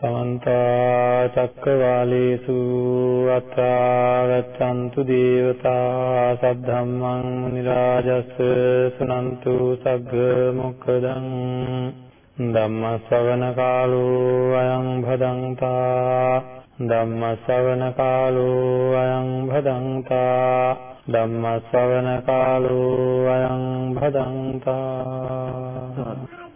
සමන්ත චක්කවාලේසු අත්‍රාගතන්තු දේවතා සද්ධම්මං මුනි රාජස් සුනන්තු සග්ග මොක්ඛදං ධම්ම ශ්‍රවණ කාලෝ අයං භදංතා ධම්ම ශ්‍රවණ කාලෝ අයං භදංතා ධම්ම ශ්‍රවණ කාලෝ අයං භදංතා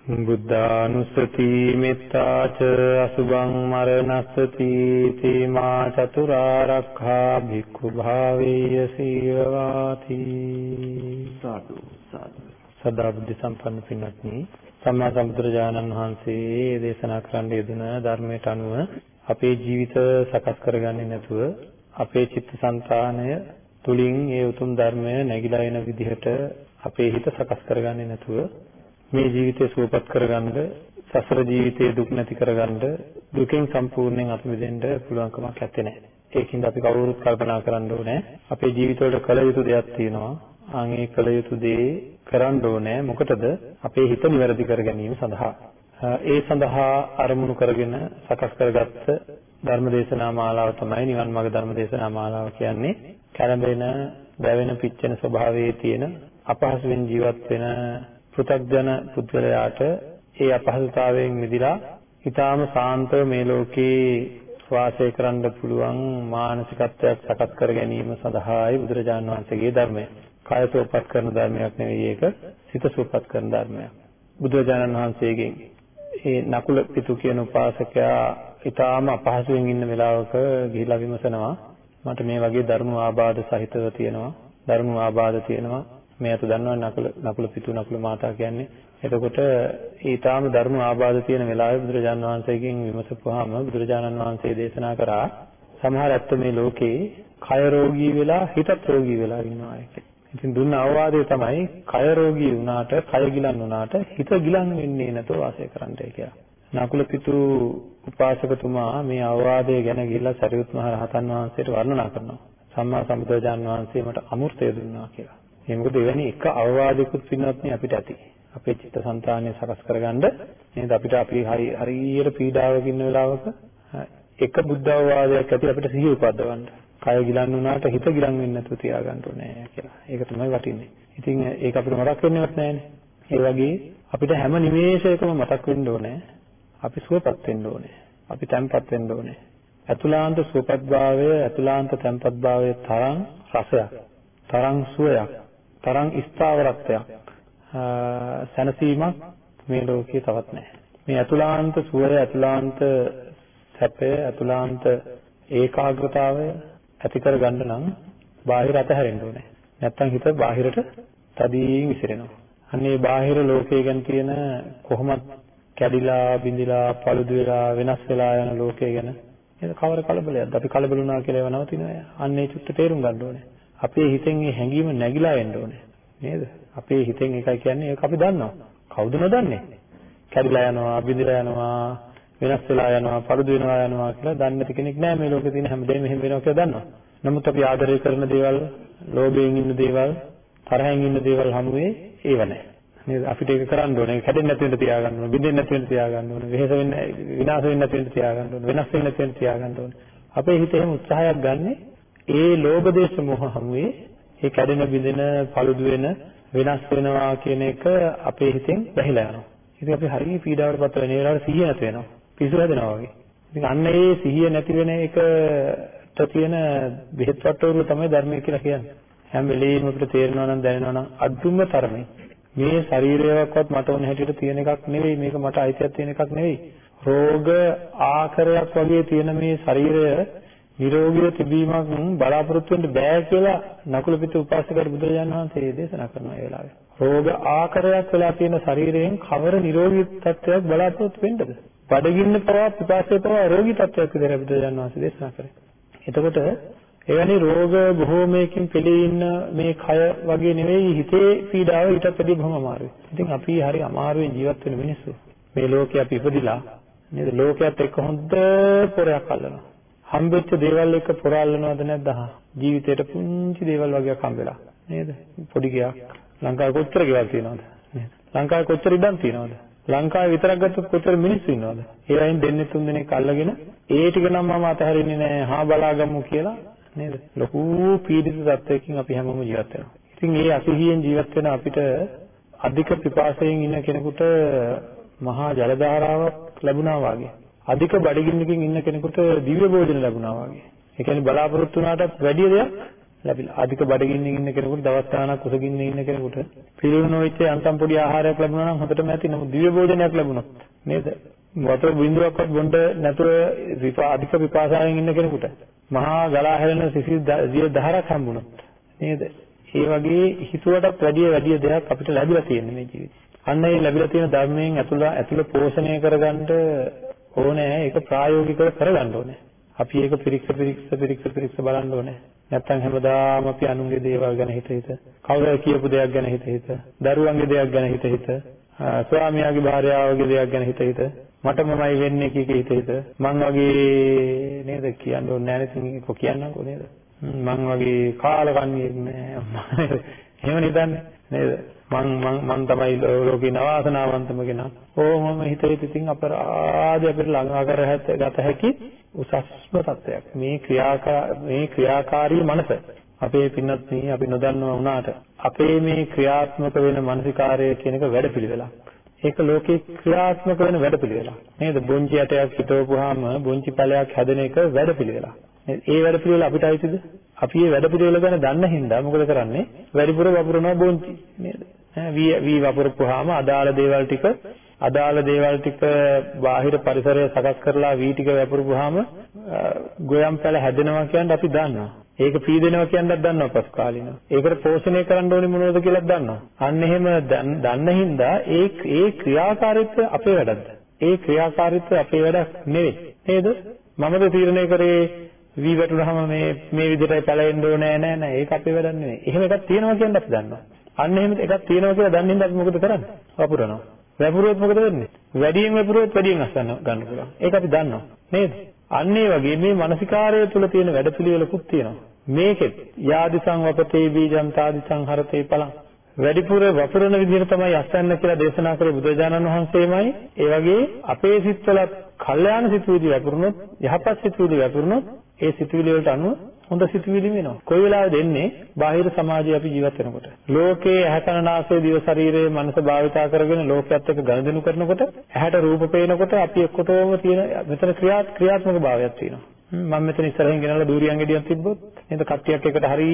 බුද්ධානුස්සති මෙත්තාච අසුභං මරණස්සති තීමා චතුරාරක්ඛා භික්ඛු භාවේය සීලවාති සාදු. සදා බුද්ධ සම්පන්න පින්වත්නි සම්මා සම්බුදුරජාණන් වහන්සේ දේශනා කරන්න යෙදුන ධර්මයට අනුව අපේ ජීවිත සකස් කරගන්නේ නැතුව අපේ චිත්තසංතානය තුලින් ඒ උතුම් ධර්මය නැగిලා එන විදිහට අපේ හිත සකස් කරගන්නේ නැතුව මේ ජීවිතය සුවපත් කරගන්න සසර ජීවිතයේ දුක් නැති කරගන්න දුකෙන් සම්පූර්ණයෙන් අපි මිදෙන්න පුළුවන්කමක් නැත්තේ නෑ. ඒකින්ද අපි කවුරුත් කල්පනා කරන්න ඕනේ අපේ ජීවිතවල කළ යුතු දෙයක් තියෙනවා. ආන් ඒ කළ යුතු දේ කරන්න ඕනේ මොකටද අපේ හිත නිවැරදි කර ගැනීම සඳහා ඒ සඳහා අරමුණු කරගෙන සකස් කරගත්ත ධර්මදේශනා මාලාව තමයි නිවන් මාර්ග ධර්මදේශනා මාලාව කියන්නේ කැළඹෙන දැවෙන පිච්චෙන ස්වභාවයේ තියෙන අපහසුවෙන් ජීවත් වෙන පෘථග්ජන පුද්ගලයාට ඒ අපහසුතාවයෙන් මිදලා ඊටාම සාන්තව මේ ලෝකේ වාසය කරන්න පුළුවන් මානසිකත්වයක් සකස් කර ගැනීම සඳහායි බුදුරජාණන් වහන්සේගේ ධර්මය. කය සුවපත් කරන ධර්මයක් නෙවෙයි ඒක සිත සුවපත් කරන ධර්මයක්. බුදුරජාණන් වහන්සේගෙන් ඒ නකුල පිටු කියන උපාසකයා ඊටාම අපහසුයෙන් ඉන්න වෙලාවක ගිහිලා විමසනවා මට මේ වගේ ධර්ම ආබාධ සහිතව තියෙනවා ධර්ම ආබාධ තියෙනවා මේ අත දන්නවා නකුල නකුල පිටු නකුල මාතා කියන්නේ එතකොට ඊටාම ධර්ම ආබාධ තියෙන වෙලාවේ බුදුරජාණන් වහන්සේගෙන් විමසපුවාම බුදුරජාණන් වහන්සේ දේශනා කරා සමහර ඇත්ත මේ ලෝකේ කය රෝගී වෙලා හිතත් රෝගී වෙලා ඉන්නවා කියලා. ඉතින් දුන්න අවවාදය තමයි කය රෝගී වුණාට කය ගිලන් වුණාට හිත ගිලන් වෙන්නේ නැතුව වාසය කරන්නයි කියලා. නකුල පිටු උපාසකතුමා මේ අවවාදය ගැන ගිහිල්ලා සරියුත් මහ රහතන් වහන්සේට වර්ණනා කරනවා. සම්මා සම්බුදුරජාන් වහන්සේ මට අමෘතය දුන්නා කියලා. ඒ මොකද එවැනි එක අවවාදයකුත් පින්වත්නි අපිට ඇති. අපේ චිත්තසංතානය සකස් කරගන්න නේද අපිට අපි හරි හරියට පීඩාවක ඉන්න වෙලාවක එක බුද්ධ අවවාදයක් ඇති අපිට සිහිය උපද්දවන්න. කය ගිලන් වුණාට හිත ගිලන් වෙන්නේ නැතුව තියාගන්න ඕනේ කියලා. ඒක තමයි වටින්නේ. ඉතින් ඒක අපිට මතක් වෙන්නේවත් නැහැනේ. ඒ වගේ අපිට හැම නිමේෂයකම මතක් වෙන්න ඕනේ. අපි සුවපත් වෙන්න ඕනේ. අපි තැම්පත් වෙන්න ඕනේ. අතුලාන්ත සුවපත්භාවය, අතුලාන්ත තැම්පත්භාවය තරම් රසයක්, තරම් සුවයක්, තරම් ස්ථාවරත්වයක්, සැනසීමක් මේ ලෝකේ තවත් නැහැ. මේ අතුලාන්ත සුවය, අතුලාන්ත සැපය, අතුලාන්ත ඒකාග්‍රතාවය ඇති කරගන්න නම් බාහිර අතහැරෙන්න ඕනේ. නැත්තම් හිත බාහිරට තදින් විසිරෙනවා. අන්නේ බාහිර ලෝකයේ ගැන තියෙන කොහොමත් කැඩිලා බිඳිලා paludu වෙලා වෙනස් වෙලා යන ලෝකය ගැන නේද කවර කලබලයක්ද අපි කලබල වුණා කියලා ඒව නවතිනවා අන්නේ චුට්ට තේරුම් ගන්න ඕනේ අපේ හිතෙන් මේ හැඟීම නැగిලා එන්න ඕනේ නේද අපේ හිතෙන් එකයි කියන්නේ ඒක අපි දන්නවා කවුද නොදන්නේ කැඩිලා යනවා බිඳිලා යනවා වෙනස් වෙලා යනවා පරුදු වෙනවා යනවා කියලා දන්නේ නැති කෙනෙක් නෑ මේ ලෝකේ තියෙන හැමදේම එහෙම වෙනවා කියලා දන්නවා. නමුත් අපි ආදරය කරන දේවල්, ලෝභයෙන් ඉන්න දේවල්, තරහෙන් ඉන්න දේවල් හැමුවේ ඒව නෑ. නේද? අපිට ඒක කරන්න ඕනේ. කැඩෙන්නේ නැති වෙන්න තියාගන්න ඕනේ. බිඳෙන්නේ නැති වෙන්න තියාගන්න ඕනේ. වෙහෙස වෙන්න විනාශ වෙන්නේ නැති වෙන්න තියාගන්න ඕනේ. වෙනස් වෙන්නේ නැති වෙන්න තියාගන්න ඕනේ. අපේ හිත එහෙම උත්සාහයක් ගන්නෙ ඒ ලෝභ දේශ මොහ හැමුවේ ඒ කැඩෙන බිඳෙන paludu වෙන වෙනස් වෙනවා කියන එක අපේ හිතෙන් වැහිලා යනවා. ඉතින් අපි හරිය පීඩාවට පත් වෙන වෙලාවට සිහිය නැති වෙනවා. පිසු හැදෙනවා වගේ. ඉතින් අන්න ඒ සිහිය නැති වෙන එකට තියෙන බෙහෙත් වට්ටෝරුව තමයි ධර්මය කියලා කියන්නේ. හැම වෙලෙම අපිට තේරෙනවා නම් දැනෙනවා නම් අදුම තරමේ මේ ශරීරයවත් මට ඕන හැටියට තියෙන එකක් නෙවෙයි මේක මට අයිතියක් තියෙන එකක් නෙවෙයි. රෝග ආකාරයක් වගේ තියෙන මේ ශරීරය නිරෝගීව තිබීමක් බලාපොරොත්තු වෙන්න බෑ කියලා නකුල පිට උපාසකවරු බුදුරජාණන් වහන්සේ දේශනා කරනවා ඒ වෙලාවේ. රෝග ආකාරයක් වෙලා තියෙන ශරීරයෙන් කවර නිරෝගී තත්ත්වයක් බලාපොරොත්තු වෙන්නද? බඩගින්න පවා පිපාසය පවා රෝගී තත්ත්වයක් විදිහට බුදුරජාණන් වහන්සේ දේශනා කරේ. එතකොට එවැනි රෝග බොහෝමයකින් පිළී ඉන්න මේ කය වගේ නෙවෙයි හිතේ පීඩාව ඊටත් වැඩිය බොහොම අමාරුයි. ඉතින් අපි හරි අමාරුවෙන් ජීවත් වෙන මිනිස්සු. මේ ලෝකේ අපි ඉපදිලා නේද? ලෝකයට එක්ක හොඳ පොරයක් අල්ලනවා. හම්බෙච්ච දේවල් එක්ක පොර අල්ලනවද නැද්ද? ජීවිතේට පුංචි දේවල් වගේක් හම්බෙලා නේද? පොඩි ගයක්. ලංකාවේ කොච්චර ගෙවල් තියෙනවද? නේද? ලංකාවේ කොච්චර ඉඩම් තියෙනවද? ලංකාවේ විතරක් ගත්තොත් කොච්චර මිනිස්සු ඉන්නවද? ඒ වයින් දෙන්නේ තුන් දෙනෙක් අල්ලගෙන ඒ ටික නම් මම අතහරින්නේ නැහැ. හා බලාගමු කියලා නේද? ලොකු පීඩිත තත්වයකින් අපි හැමෝම ජීවත් වෙනවා. ඉතින් මේ අසහියෙන් ජීවත් වෙන අපිට අධික පිපාසයෙන් ඉන්න කෙනෙකුට මහා ජල ධාරාවක් ලැබුණා වගේ. අධික බඩගින්නකින් ඉන්න කෙනෙකුට දිව්‍ය භෝජන ලැබුණා වගේ. ඒ කියන්නේ බලාපොරොත්තු වුණාටත් වැඩි දෙයක් ලැබිලා. අධික බඩගින්නින් ඉන්න කෙනෙකුට දවස් ගාණක් කුසගින්නේ ඉන්න කෙනෙකුට පිළිවෙල නොවිච්ච අන්තම් පොඩි ආහාරයක් ලැබුණා නම් හොඳටම ඇති. නමුත් දිව්‍ය භෝජනයක් ලැබුණොත් නේද? වතුර බිඳුවක්වත් බොන්න නැතුව අධික පිපාසාවෙන් ඉන්න කෙනෙකුට මහා ගලා හැලෙන සිසිල් දිය දහරක් හම්බුණොත් නේද? ඒ වගේ හිතුවටත් වැඩිය වැඩිය දෙයක් අපිට ලැබිලා තියෙන මේ ජීවිතේ. අන්න ඒ ලැබිලා තියෙන ධර්මයෙන් ඇතුළ ඇතුළ පෝෂණය කරගන්න ඕනේ ඒක ප්‍රායෝගිකව කරගන්න ඕනේ. අපි ඒක පිරික්ස පිරික්ස පිරික්ස පිරික්ස බලන්න ඕනේ. නැත්තම් හැමදාම අපි අනුන්ගේ දේවල් ගැන හිත හිත, කවුරු කියපු දෙයක් ගැන හිත හිත, දරුවන්ගේ දෙයක් ගැන හිත හිත, ස්වාමියාගේ භාර්යාවගේ දෙයක් ගැන හිත හිත, මටමමයි වෙන්නේ කී කී හිත හිත, මං වගේ නේද කියන්න ඕනේ නැහැ නේද? කො කියන්නම්කෝ නේද? මං වගේ කාලකන්ණියෙක් නෑ. එහෙම නිදන්නේ නේද? මං මං මං තමයි ලෝකේ නවාසනාවන්තම කෙනා. ඕමම හිතේ තිතින් අපරාධ අපිට ළඟා කරගත ගත හැකි උසස්ම තත්වයක්. මේ ක්‍රියාකා මේ ක්‍රියාකාරී මනස අපේ පින්නත් මේ අපි නොදන්නවා වුණාට අපේ මේ ක්‍රියාත්මක වෙන මානසිකාරය කියන එක වැඩපිළිවෙලක්. ඒක ලෝකේ ක්‍රියාත්මක වෙන වැඩපිළිවෙලක්. නේද? බොංචි ඇටයක් හිටවපුවාම බොංචි පැලයක් හැදෙන එක වැඩපිළිවෙලක්. ඒ වැඩපිළිවෙල අපිට අයිතිද? අපි මේ වැඩපිළිවෙල ගැන දන්න හින්දා මොකද කරන්නේ? වැඩිපුර වපුරනවා බොංචි නේද? වී වී වපුරපුවාම අදාළ දේවල් ටික අදාළ දේවල් ටික බාහිර පරිසරය සකස් කරලා වී ටික වපුරපුවාම ගොයම් පැල හැදෙනවා කියන්නේ අපි දන්නවා. ඒක පීදෙනවා කියන්නත් දන්නවා පසු කාලිනව. ඒකට පෝෂණය කරන්න ඕනේ මොනවද කියලාත් දන්නවා. අන්න එහෙම දන්න හින්දා ඒ ඒ ක්‍රියාකාරීත්වය අපේ වැඩක්ද? ඒ ක්‍රියාකාරීත්වය අපේ වැඩක් නෙවෙයි. නේද? මමද තීරණය කරේ වී වැටුනහම මේ මේ විදිහටයි පැලෙන්න ඕනේ නෑ නෑ ඒක අපේ වැඩක් නෙවෙයි. එහෙම එකක් තියෙනවා කියන්න අපි දන්නවා. අන්න එහෙම එකක් තියෙනවා කියලා දන්නේ නැත්නම් අපි මොකද කරන්නේ? වපුරනවා. වැපුරුවොත් මොකද වෙන්නේ? වැඩියෙන් වැපුරුවොත් වැඩියෙන් අස්සන්න ගන්න පුළුවන්. ඒක අපි දන්නවා. නේද? අන්න ඒ වගේ මේ මානසිකාරය තුළ තියෙන වැඩපිළිවෙලකුත් තියෙනවා. මේකෙත් යාදිසං වපතේ බීජං තාදිසං හරතේ පලං වැඩිපුර වපුරන විදිහට තමයි අස්සන්න කියලා දේශනා කරේ බුදුරජාණන් වහන්සේමයි. ඒ වගේ අපේ සිත්වල කල්යාණ සිතුවිලි වැපුරුනොත් යහපත් සිතුවිලි වැපුරුනොත් ඒ සිතුවිලි වලට අනුව හොඳ සිතුවිලි වෙනවා. කොයි වෙලාවෙද එන්නේ? බාහිර සමාජයේ අපි ජීවත් වෙනකොට. ලෝකේ ඇහැ කන නාසය දිව ශරීරය මනස භාවිතා කරගෙන ලෝකයේත් එක්ක ගනුදෙනු කරනකොට ඇහැට රූප පේනකොට අපි එක්කටම තියෙන මෙතන ක්‍රියා ක්‍රියාත්මක භාවයක් තියෙනවා. මම මෙතන ඉස්සරහින් ගෙනල්ලා දූරියන් ගෙඩියක් තිබ්බොත් නේද කට්ටියක් එකට හරි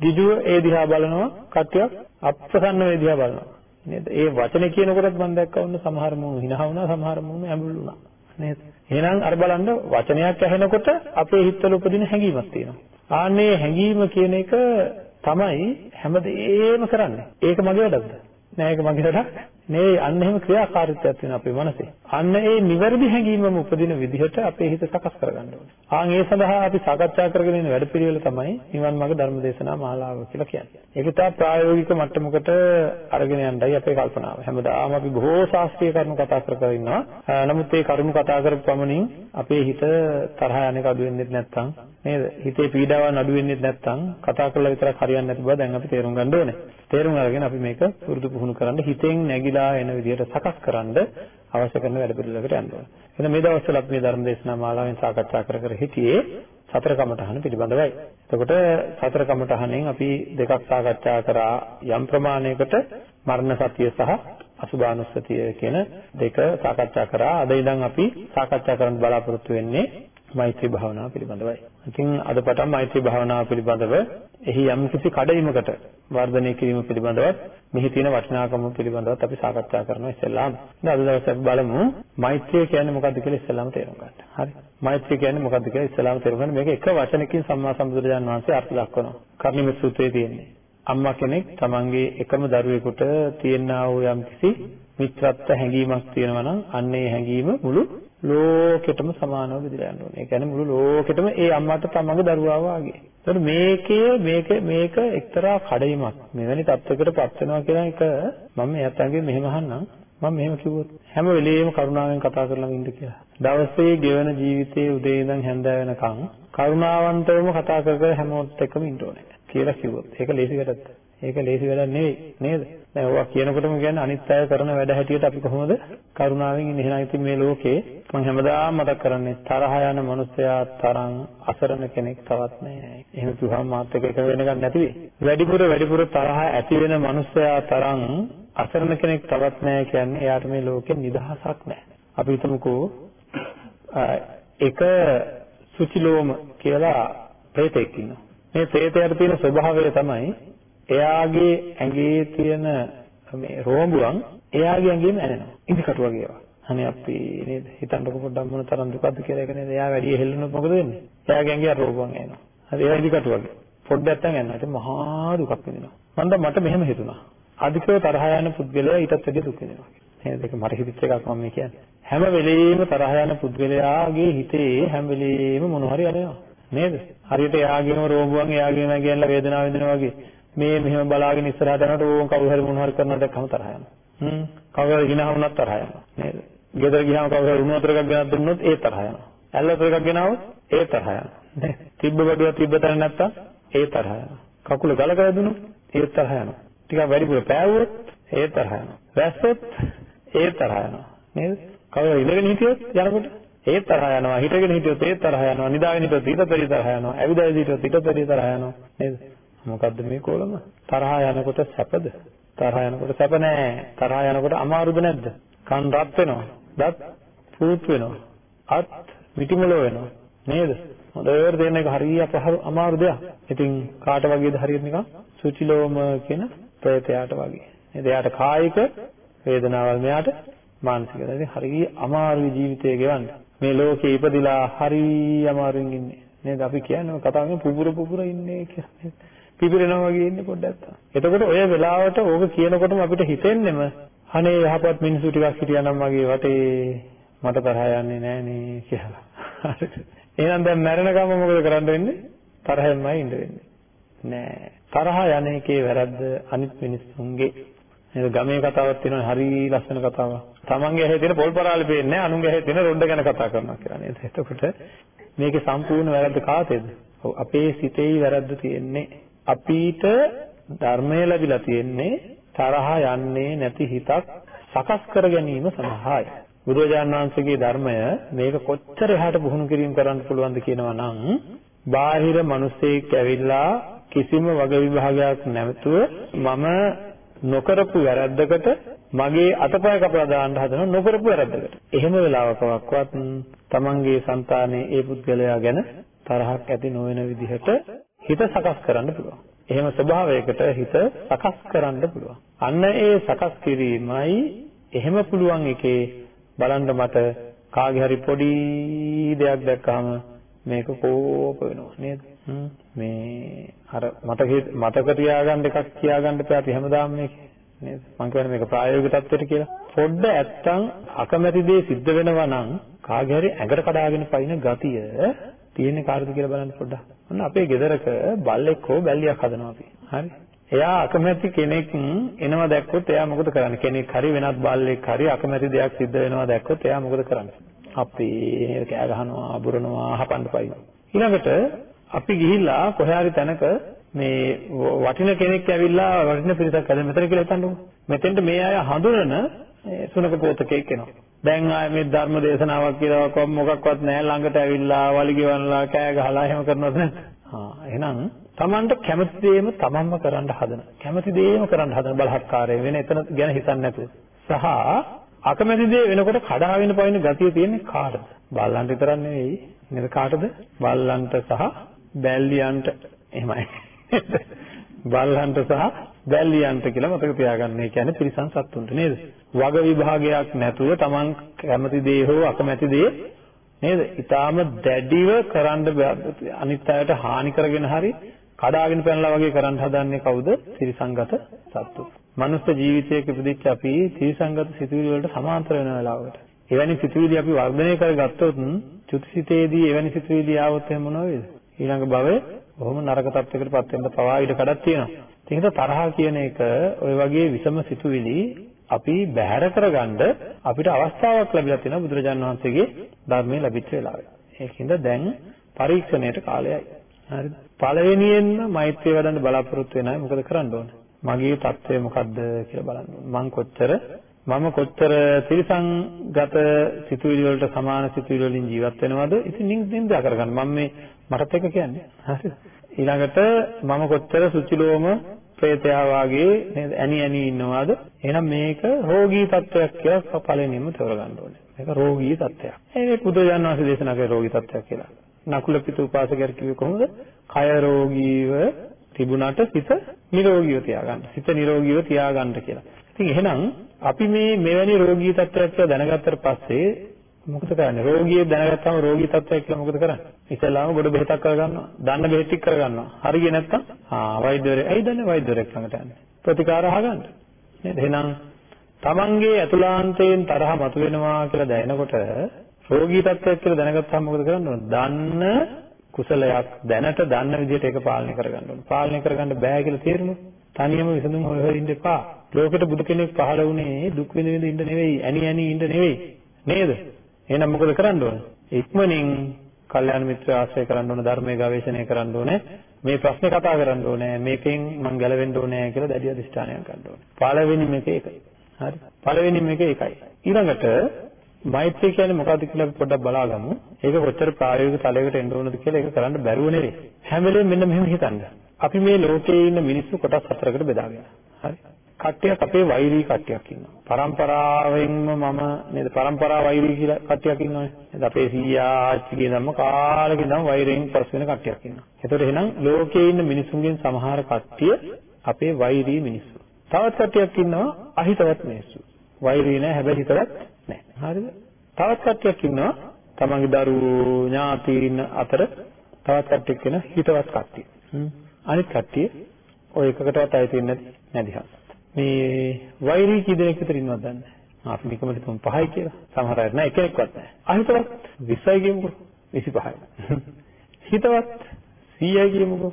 ගිජුව ඒ දිහා බලනවා කට්ටියක් අප්‍රසන්න වේ දිහා බලනවා නේද ඒ වචනේ කියනකොටත් මම දැක්කා වුණ සමහර මොහොන hina වුණා සමහර මොහොන ඇඹුල් වුණා නේද එහෙනම් අර බලන්න වචනයක් ඇහෙනකොට අපේ හිතවල උපදින හැඟීමක් තියෙනවා. ආන්නේ හැඟීම කියන එක තමයි හැමදේම කරන්නේ. ඒක මගේ වැඩක්ද? නෑ ඒක මගේ වැඩක්. නේ අන්න එහෙම ක්‍රියාකාරීත්වයක් තියෙන අපේ මනසේ. අන්න ඒ නිවැරදි හැඟීමම උපදින විදිහට අපේ හිත සකස් කරගන්න ඕනේ. ආන් ඒ සඳහා අපි සාකච්ඡා කරගෙන ඉන්න වැඩපිළිවෙල තමයි නිවන් මාර්ග ධර්මදේශනා මාලාව කියලා කියන්නේ. ඒක තා ප්‍රායෝගික මට්ටමකට අරගෙන යන්නයි අපේ කල්පනාව. හැමදාම අපි බොහෝ ශාස්ත්‍රීය කරුණු කතා කර කර ඉන්නවා. නමුත් ඒ කරුණු කතා කරපු පමණින් අපේ හිත තරහ යන එක අඩු වෙන්නේ නැත්නම් නේද? හිතේ පීඩාවන් අඩු වෙන්නේ නැත්නම් කතා කරලා විතරක් හරියන්නේ නැති බව දැන් අපි තේරුම් ගන්න ඕනේ. තේරුම් අරගෙන අපි මේක පුරුදු පුහුණු කරන්න හිතෙන් නැగిලා එන විදිහට සකස් කරන්න අවශ්‍ය කරන වැඩ පිළිවෙලකට යන්න ඕනේ. එහෙනම් මේ දවස්වල අපි මේ ධර්ම දේශනා මාලාවෙන් සාකච්ඡා කර කර හිටියේ සතර කමඨහන පිළිබඳවයි. එතකොට සතර කමඨහනෙන් අපි දෙකක් සාකච්ඡා කරා යම් ප්‍රමාණයකට මරණ සතිය සහ අසුභානුස්සතිය කියන දෙක සාකච්ඡා කරා. අද ඉඳන් අපි සාකච්ඡා කරන්න බලාපොරොත්තු වෙන්නේ මෛත්‍රී භාවනාව පිළිබඳවයි. ඉතින් අද පටන් මෛත්‍රී භාවනාව පිළිබඳව එහි යම් කිසි කඩයිමකට වර්ධනය කිරීම පිළිබඳවත් මෙහි තියෙන වටිනාකම පිළිබඳවත් අපි සාකච්ඡා කරනවා ඉස්සෙල්ලාම. ඉතින් අද දවසේ අපි බලමු මෛත්‍රිය කියන්නේ මොකක්ද කියලා ඉස්සෙල්ලාම තේරුම් ගන්න. හරි. මෛත්‍රිය කියන්නේ මොකක්ද කියලා ඉස්සෙල්ලාම තේරුම් ගන්න. මේක එක වචනකින් සම්මා සම්බුදුරජාණන් වහන්සේ අර්ථ දක්වනවා. කර්ණිමේ සූත්‍රයේ තියෙන්නේ. අම්මා කෙනෙක් තමන්ගේ එකම දරුවෙකුට තියෙනා වූ යම්කිසි මිත්‍රත්ව හැඟීමක් තියෙනවා නම් අන්න ඒ හැඟීම මුළු ලෝකෙටම සමානව බෙදලා යන්න ඕනේ. ඒ කියන්නේ මුළු ලෝකෙටම ඒ අම්මට තමන්ගේ දරුවා වාගේ. ඒතකොට මේකේ මේක මේක එක්තරා කඩයිමක්. මෙවැනි තත්වයකට පත් වෙනවා කියන එක මම එයාටගේ මෙහෙම අහන්නම්. මම මෙහෙම කිව්වොත් හැම වෙලෙම කරුණාවෙන් කතා කරලා ඉන්න කියලා. දවසේ ගෙවන ජීවිතයේ උදේ ඉඳන් හැන්ද වෙනකන් කරුණාවන්තවම කතා කර කර හැමෝත් එක්කම ඉන්න ඕනේ කියලා කිව්වොත්. ඒක ලේසි වැඩක්ද? ඒක ලේසි වැඩක් නෙවෙයි නේද? දැන් ඔවා කියනකොටම කියන්නේ අනිත් අය කරන වැඩ හැටියට අපි කොහොමද කරුණාවෙන් ඉන්නේ. එහෙනම් ඉතින් මේ ලෝකේ මම හැමදාම මතක් කරන්නේ තරහ යන මනුස්සයා තරම් අසරණ කෙනෙක් තවත් නැහැ. එහෙම කිව්වම මාත් එක්ක එක වෙනකන් නැති වෙයි. වැඩිපුර වැඩිපුර තරහ ඇති වෙන මනුස්සයා තරම් අසරණ කෙනෙක් තවත් නැහැ කියන්නේ එයාට මේ ලෝකේ නිදහසක් නැහැ. අපි හිතමුකෝ එක සුචිලෝම කියලා ප්‍රේතෙක් ඉන්නවා. මේ ප්‍රේතයාට තියෙන ස්වභාවය තමයි එයාගේ ඇඟේ තියෙන මේ රෝඹුවන් එයාගේ ඇඟේම ඇනෙනවා. ඉදිකටු වගේ ඒවා. අනේ අපි නේද හිතන්නකො පොඩ්ඩක් මොන තරම් දුකක්ද කියලා ඒක නේද එයා වැඩි හෙල්ලුණොත් මොකද වෙන්නේ? එයාගේ ඇඟේ රෝඹුවන් එනවා. හරි ඒවා ඉදිකටු වගේ. පොඩ්ඩක් නැත්නම් යනවා. ඒක මහා දුකක් වෙනවා. මන්ද මට මෙහෙම හිතුණා. අධිකව තරහ යන පුද්ගලයා ඊටත් වැඩිය දුක් වෙනවා. නේද? ඒක මට හිතෙච්ච එකක් මම කියන්නේ. හැම වෙලෙම තරහ යන පුද්ගලයාගේ හිතේ හැම වෙලෙම මොන හරි යනවා. නේද? හරියට එයාගේම රෝගුවන් එයාගේම කියනලා වේදනාව විඳිනවා වගේ. මේ මෙහෙම බලාගෙන ඉස්සරහට යනකොට ඕන් කවුරු හරි මොන හරි කරනවා දැක්කම තරහ යනවා. හ්ම්. කවුරු හරි ගිනහ වුණත් තරහ යනවා. නේද? ගෙදර ගියාම කවුරු හරි උණු වතුර එකක් ගෙනත් දුන්නොත් ඒ තරහ යනවා. ඇල්ල වතුර එකක් ගෙනාවොත් ඒ තරහ යනවා. නේද? තිබ්බ බඩුව තිබ්බ තැන නැත්තම් ඒ තරහ යනවා. කකුල ගල කැදුනොත් ඒ තරහ යනවා. ටිකක් වැඩිපුර පෑවුවොත් ඒ තරහ යනවා. වැස්සොත් ඒ තරහ යනවා. නේද? කවුරු ඉඳගෙන හිටියොත් යනකොට ඒ තරහ යනවා. හිටගෙන හිටියොත් ඒ තරහ යනවා. නිදාගෙන හිටියොත් ඊටත් වැඩි තරහ යනවා. ඇවිදලා හිටියොත් ඊටත් වැඩි තරහ යනවා. නේද? මොකද්ද මේ කොලම? තරහ යනකොට සැපද? තරහ යනකොට සැප නෑ. තරහ යනකොට අමාරුද නැද්ද? කන් රත් වෙනවා. දත් පුරුත් වෙනවා. අත් මිටිමල වෙනවා. නේද? හොඳට තේරෙන එක හරිය අපහසු අමාරු දෙයක්. ඉතින් කාට වගේද හරියට නිකන් සුචිලෝම කියන ප්‍රේතයාට වගේ. නේද? එයාට කායික වේදනාවල් මෙයාට මානසික. ඉතින් හරිය අමාරු ජීවිතය ගෙවන්න. මේ ලෝකේ ඉපදිලා හරිය අමාරුවෙන් ඉන්නේ. නේද? අපි කියන්නේ කතා කරන පුපුර පුපුර ඉන්නේ කියලා. පිපිරෙනවා වගේ ඉන්නේ පොඩ්ඩක්. එතකොට ඔය වෙලාවට ඕක කියනකොටම අපිට හිතෙන්නෙම අනේ යහපත් මිනිස්සු ටිකක් හිටියානම් මගේ වටේ මට තරහ යන්නේ නෑනේ කියලා. හරිද? එහෙනම් දැන් මැරෙනකම මොකද කරන්න වෙන්නේ? තරහෙන්මයි ඉඳ වෙන්නේ. නෑ. තරහ යන එකේ වැරද්ද අනිත් මිනිස්සුන්ගේ. නේද? ගමේ කතාවක් තියෙනවා හරි ලස්සන කතාවක්. තමන්ගේ ඇහි තියෙන පොල් පරාලි පේන්නේ නැහැ අනුන්ගේ ඇහි තියෙන රොණ්ඩ ගැන කතා කරනවා කියලා නේද? එතකොට මේකේ සම්පූර්ණ වැරද්ද කාටේද? ඔව් අපේ සිතේ වැරද්ද තියෙන්නේ. අපිට ධර්මය ලැබිලා තියෙන්නේ තරහ යන්නේ නැති හිතක් සකස් කර ගැනීම සඳහායි. බුදුරජාණන් වහන්සේගේ ධර්මය මේක කොච්චර එහාට පුහුණු කිරීම කරන්න පුළුවන්ද කියනවා නම් බාහිර මිනිස්සෙක් ඇවිල්ලා කිසිම වග විභාගයක් නැතුව මම නොකරපු වැරද්දකට මගේ අතපය කපලා දාන්න හදන නොකරපු වැරද්දකට. එහෙම වෙලාවකවත් තමන්ගේ సంతානයේ ඒ පුද්ගලයා ගැන තරහක් ඇති නොවන විදිහට හිත සකස් කරන්න පුළුවන්. එහෙම ස්වභාවයකට හිත සකස් කරන්න පුළුවන්. අන්න ඒ සකස් කිරීමයි එහෙම පුළුවන් එකේ බලන්න මට කාගේ හරි පොඩි දෙයක් දැක්කහම මේක කෝප වෙනවා නේද? මේ අර මතක මතක තියාගන්න එකක් කියාගන්න එපා අපි හැමදාම මේක නේද? මම කියන්නේ මේක ප්‍රායෝගික තත්ත්වයට කියලා. පොඩ්ඩ ඇත්තම් අකමැති දේ සිද්ධ වෙනවා නම් කාගේ හරි ඇඟට කඩාගෙන පයින් ගතිය තියෙන්නේ කාටද කියලා බලන්න පොඩ්ඩක්. ඔන්න අපේ ගෙදරක බල්ලෙක් හෝ බැල්ලියක් හදනවා අපි. හරි. එයා අකමැති කෙනෙක් එනවා දැක්කොත් එයා මොකද කරන්නේ? කෙනෙක් හරි වෙනත් බල්ලෙක් හරි අකමැති දෙයක් සිද්ධ වෙනවා දැක්කොත් එයා මොකද කරන්නේ? අපි කෑ ගහනවා, බුරනවා, හපන්න පයින්. ඊළඟට අපි ගිහිල්ලා කොහේ හරි තැනක මේ වටින කෙනෙක් ඇවිල්ලා වටින පිරිසක් ඇද මෙතන කියලා හිතන්නකෝ. මෙතෙන්ට මේ අය හඳුනන සුනක පොතකෙක් එනවා. දැන් ආයේ මේ ධර්ම දේශනාවක් කියලා මොකක්වත් නැහැ ළඟට ඇවිල්ලා වලිගෙවන්නලා කෑ ගහලා එහෙම කරනවද නැද්ද? හා එහෙනම් Tamanට කැමති දේම Tamanම කරන්න හදන. කැමති දේම කරන්න හදන බලහත්කාරය වෙන එතන ගැන හිතන්නේ නැතුව. සහ අකමැති දේ වෙනකොට කඩාගෙන පයින් ගතිය තියෙන්නේ කාටද? බල්ලන්ට විතරක් නෙවෙයි. නේද කාටද? බල්ලන්ට සහ බැල්ලියන්ට එහෙමයි. බල්ලන්ට සහ බැල්ලියන්ට කියලා මතක තියාගන්න. ඒ කියන්නේ තිරිසන් සත්තුන්ට නේද? වග විභාගයක් නැතුව Taman කැමති දේ හෝ අකමැති දේ නේද? ඊටාම දැඩිව කරන්න අනිත් අයට හානි කරගෙන හරි කඩාගෙන පැනලා වගේ කරන්න හදන්නේ කවුද? තිරිසංගත සත්තු. මනුස්ස ජීවිතයක ඉපදිච්ච අපි තිරිසංගත සිතුවිලි වලට සමාන්තර වෙන වෙලාවකට. එවැනි සිතුවිලි අපි වර්ධනය කරගත්තොත් චුතිසිතේදී එවැනි සිතුවිලි ආවොත් එහෙම මොනව වේද? ඊළඟ භවයේ බොහොම නරක තත්යකටපත් වෙන්න පවා ඉඩ කඩක් තියෙනවා. ඒ හින්දා තරහ කියන එක ওই වගේ විසම සිතුවිලි අපි බැහැර කරගන්න අපිට අවස්ථාවක් ලැබිලා තියෙනවා බුදුරජාන් වහන්සේගේ ධර්මයේ ලැබිච්ච වෙලාවේ. ඒකින්ද දැන් පරීක්ෂණයට කාලයයි. හරිද? පළවෙනියෙන්ම මෛත්‍රිය වඩන්න බලාපොරොත්තු වෙන අය මොකද කරන්න ඕන? මගේ தත්ත්වය මොකද්ද කියලා බලන්න ඕන. මං කොච්චර මම කොච්චර තිරසංගත සිතුවිලි වලට සමාන සිතුවිලි වලින් ජීවත් වෙනවද? ඉතින් නින්දා කරගන්න. මම මේ මටත් එක කියන්නේ. හරිද? ඊළඟට මම කොච්චර සුචිලෝම ප්‍රේතයා වාගේ නේද? ඇනි ඇනි ඉන්නවද? එහෙනම් මේක රෝගී තත්වයක් කියලා පළවෙනිම තෝරගන්න ඕනේ. මේක රෝගී තත්වයක්. ඒ බුදුජානක වහන්සේ දේශනා කරේ රෝගී තත්වයක් කියලා. නකුල පිටු උපාසකයන් කිව්වේ කොහොමද? කය රෝගීව තිබුණාට සිත නිරෝගීව තියාගන්න. සිත නිරෝගීව තියාගන්න කියලා. ඉතින් එහෙනම් අපි මේ මෙවැනි රෝගී තත්වයක් දැනගත්තට පස්සේ මොකද කරන්නේ? රෝගියෙක් දැනගත්තාම රෝගී තත්ත්වයක් කියලා මොකද කරන්නේ? ඉතලාම ගොඩ බෙහෙතක් කරගන්නවා. දන්න බෙහෙත් ටික කරගන්නවා. හරිය නැත්තම් ආ වෛද්‍යවරයෙක් ඇයි දන්නේ වෛද්‍යවරයෙක් ළඟට යන්නේ? ප්‍රතිකාර අහගන්න. නේද? එහෙනම් තමන්ගේ අතුලාන්තයෙන් තරහ මතුවෙනවා කියලා දැනනකොට රෝගී තත්ත්වයක් කියලා දැනගත්තාම මොකද කරන්න ඕන? දන්න කුසලයක් දැනට දන්න විදිහට ඒක පාලනය කරගන්න ඕන. පාලනය කරගන්න බෑ කියලා තේරුණොත් තනියම විසඳුම් හොය හොය ඉන්න එපා. ලෝකෙට බුදු කෙනෙක් පහළ වුණේ දුක් විඳ විඳ ඉන්න නෙවෙයි, ඇනි ඇනි ඉන්න නෙවෙයි. නේද? එහෙනම් මොකද කරන්න ඕන? ඉක්මනින් කල්යාණ මිත්‍ර ආශ්‍රය කරන්න ඕන ධර්මයේ ගවේෂණය කරන්න ඕනේ. මේ ප්‍රශ්නේ කතා කරන්න ඕනේ. මේකෙන් මම ගැලවෙන්න ඕනේ කියලා දැඩි අධිෂ්ඨානයක් ගන්න ඕනේ. පළවෙනි මේක ඒකයි. හරි. පළවෙනි මේක ඒකයි. ඊළඟට මෛත්‍රිය කියන්නේ මොකක්ද කියලා අපි පොඩ්ඩක් බලාගමු. ඒක කොච්චර ප්‍රායෝගික තලයකට එන්න ඕනද කියලා ඒක කරන්න බැරුව නෙවෙයි. හැම වෙලේම මෙන්න මෙහෙම හිතන්න. අපි මේ ලෝකයේ ඉන්න මිනිස්සු කොටස් හතරකට බෙදාගෙන. හරි. කට්ටියක් අපේ වෛරී කට්ටියක් ඉන්නවා. පරම්පරාවෙන්ම මම නේද පරම්පරා වෛරී කියලා කට්ටියක් ඉන්නවනේ. නේද අපේ සීයා ආච්චිගේ ධම්ම කාලෙක ඉඳන් වෛරයෙන් පස් වෙන කට්ටියක් ඉන්නවා. ඒතකොට එහෙනම් ලෝකයේ ඉන්න මිනිසුන්ගෙන් සමහර කට්ටිය අපේ වෛරී මිනිස්සු. තවත් කට්ටියක් ඉන්නවා අහිතවත් මිනිස්සු. වෛරී නෑ හැබැයි හිතවත් නෑ. හරිද? තවත් කට්ටියක් ඉන්නවා තමන්ගේ දරුවෝ ඥාතීන් අතර තවත් කට්ටියක් වෙන හිතවත් කට්ටිය. අනිත් කට්ටිය ඔය එකකටවත් අයිති වෙන්නේ නැති නැදිහත්. මේ වෛරී කී දෙනෙක් විතර ඉන්නවද දන්නේ නැහැ. අපි නිකමට තුන් පහයි කියලා. සමහර අය නෑ එකෙක්වත් නෑ. අහිතවත් 20යි කියමුකෝ 25යි. හිතවත් 100යි කියමුකෝ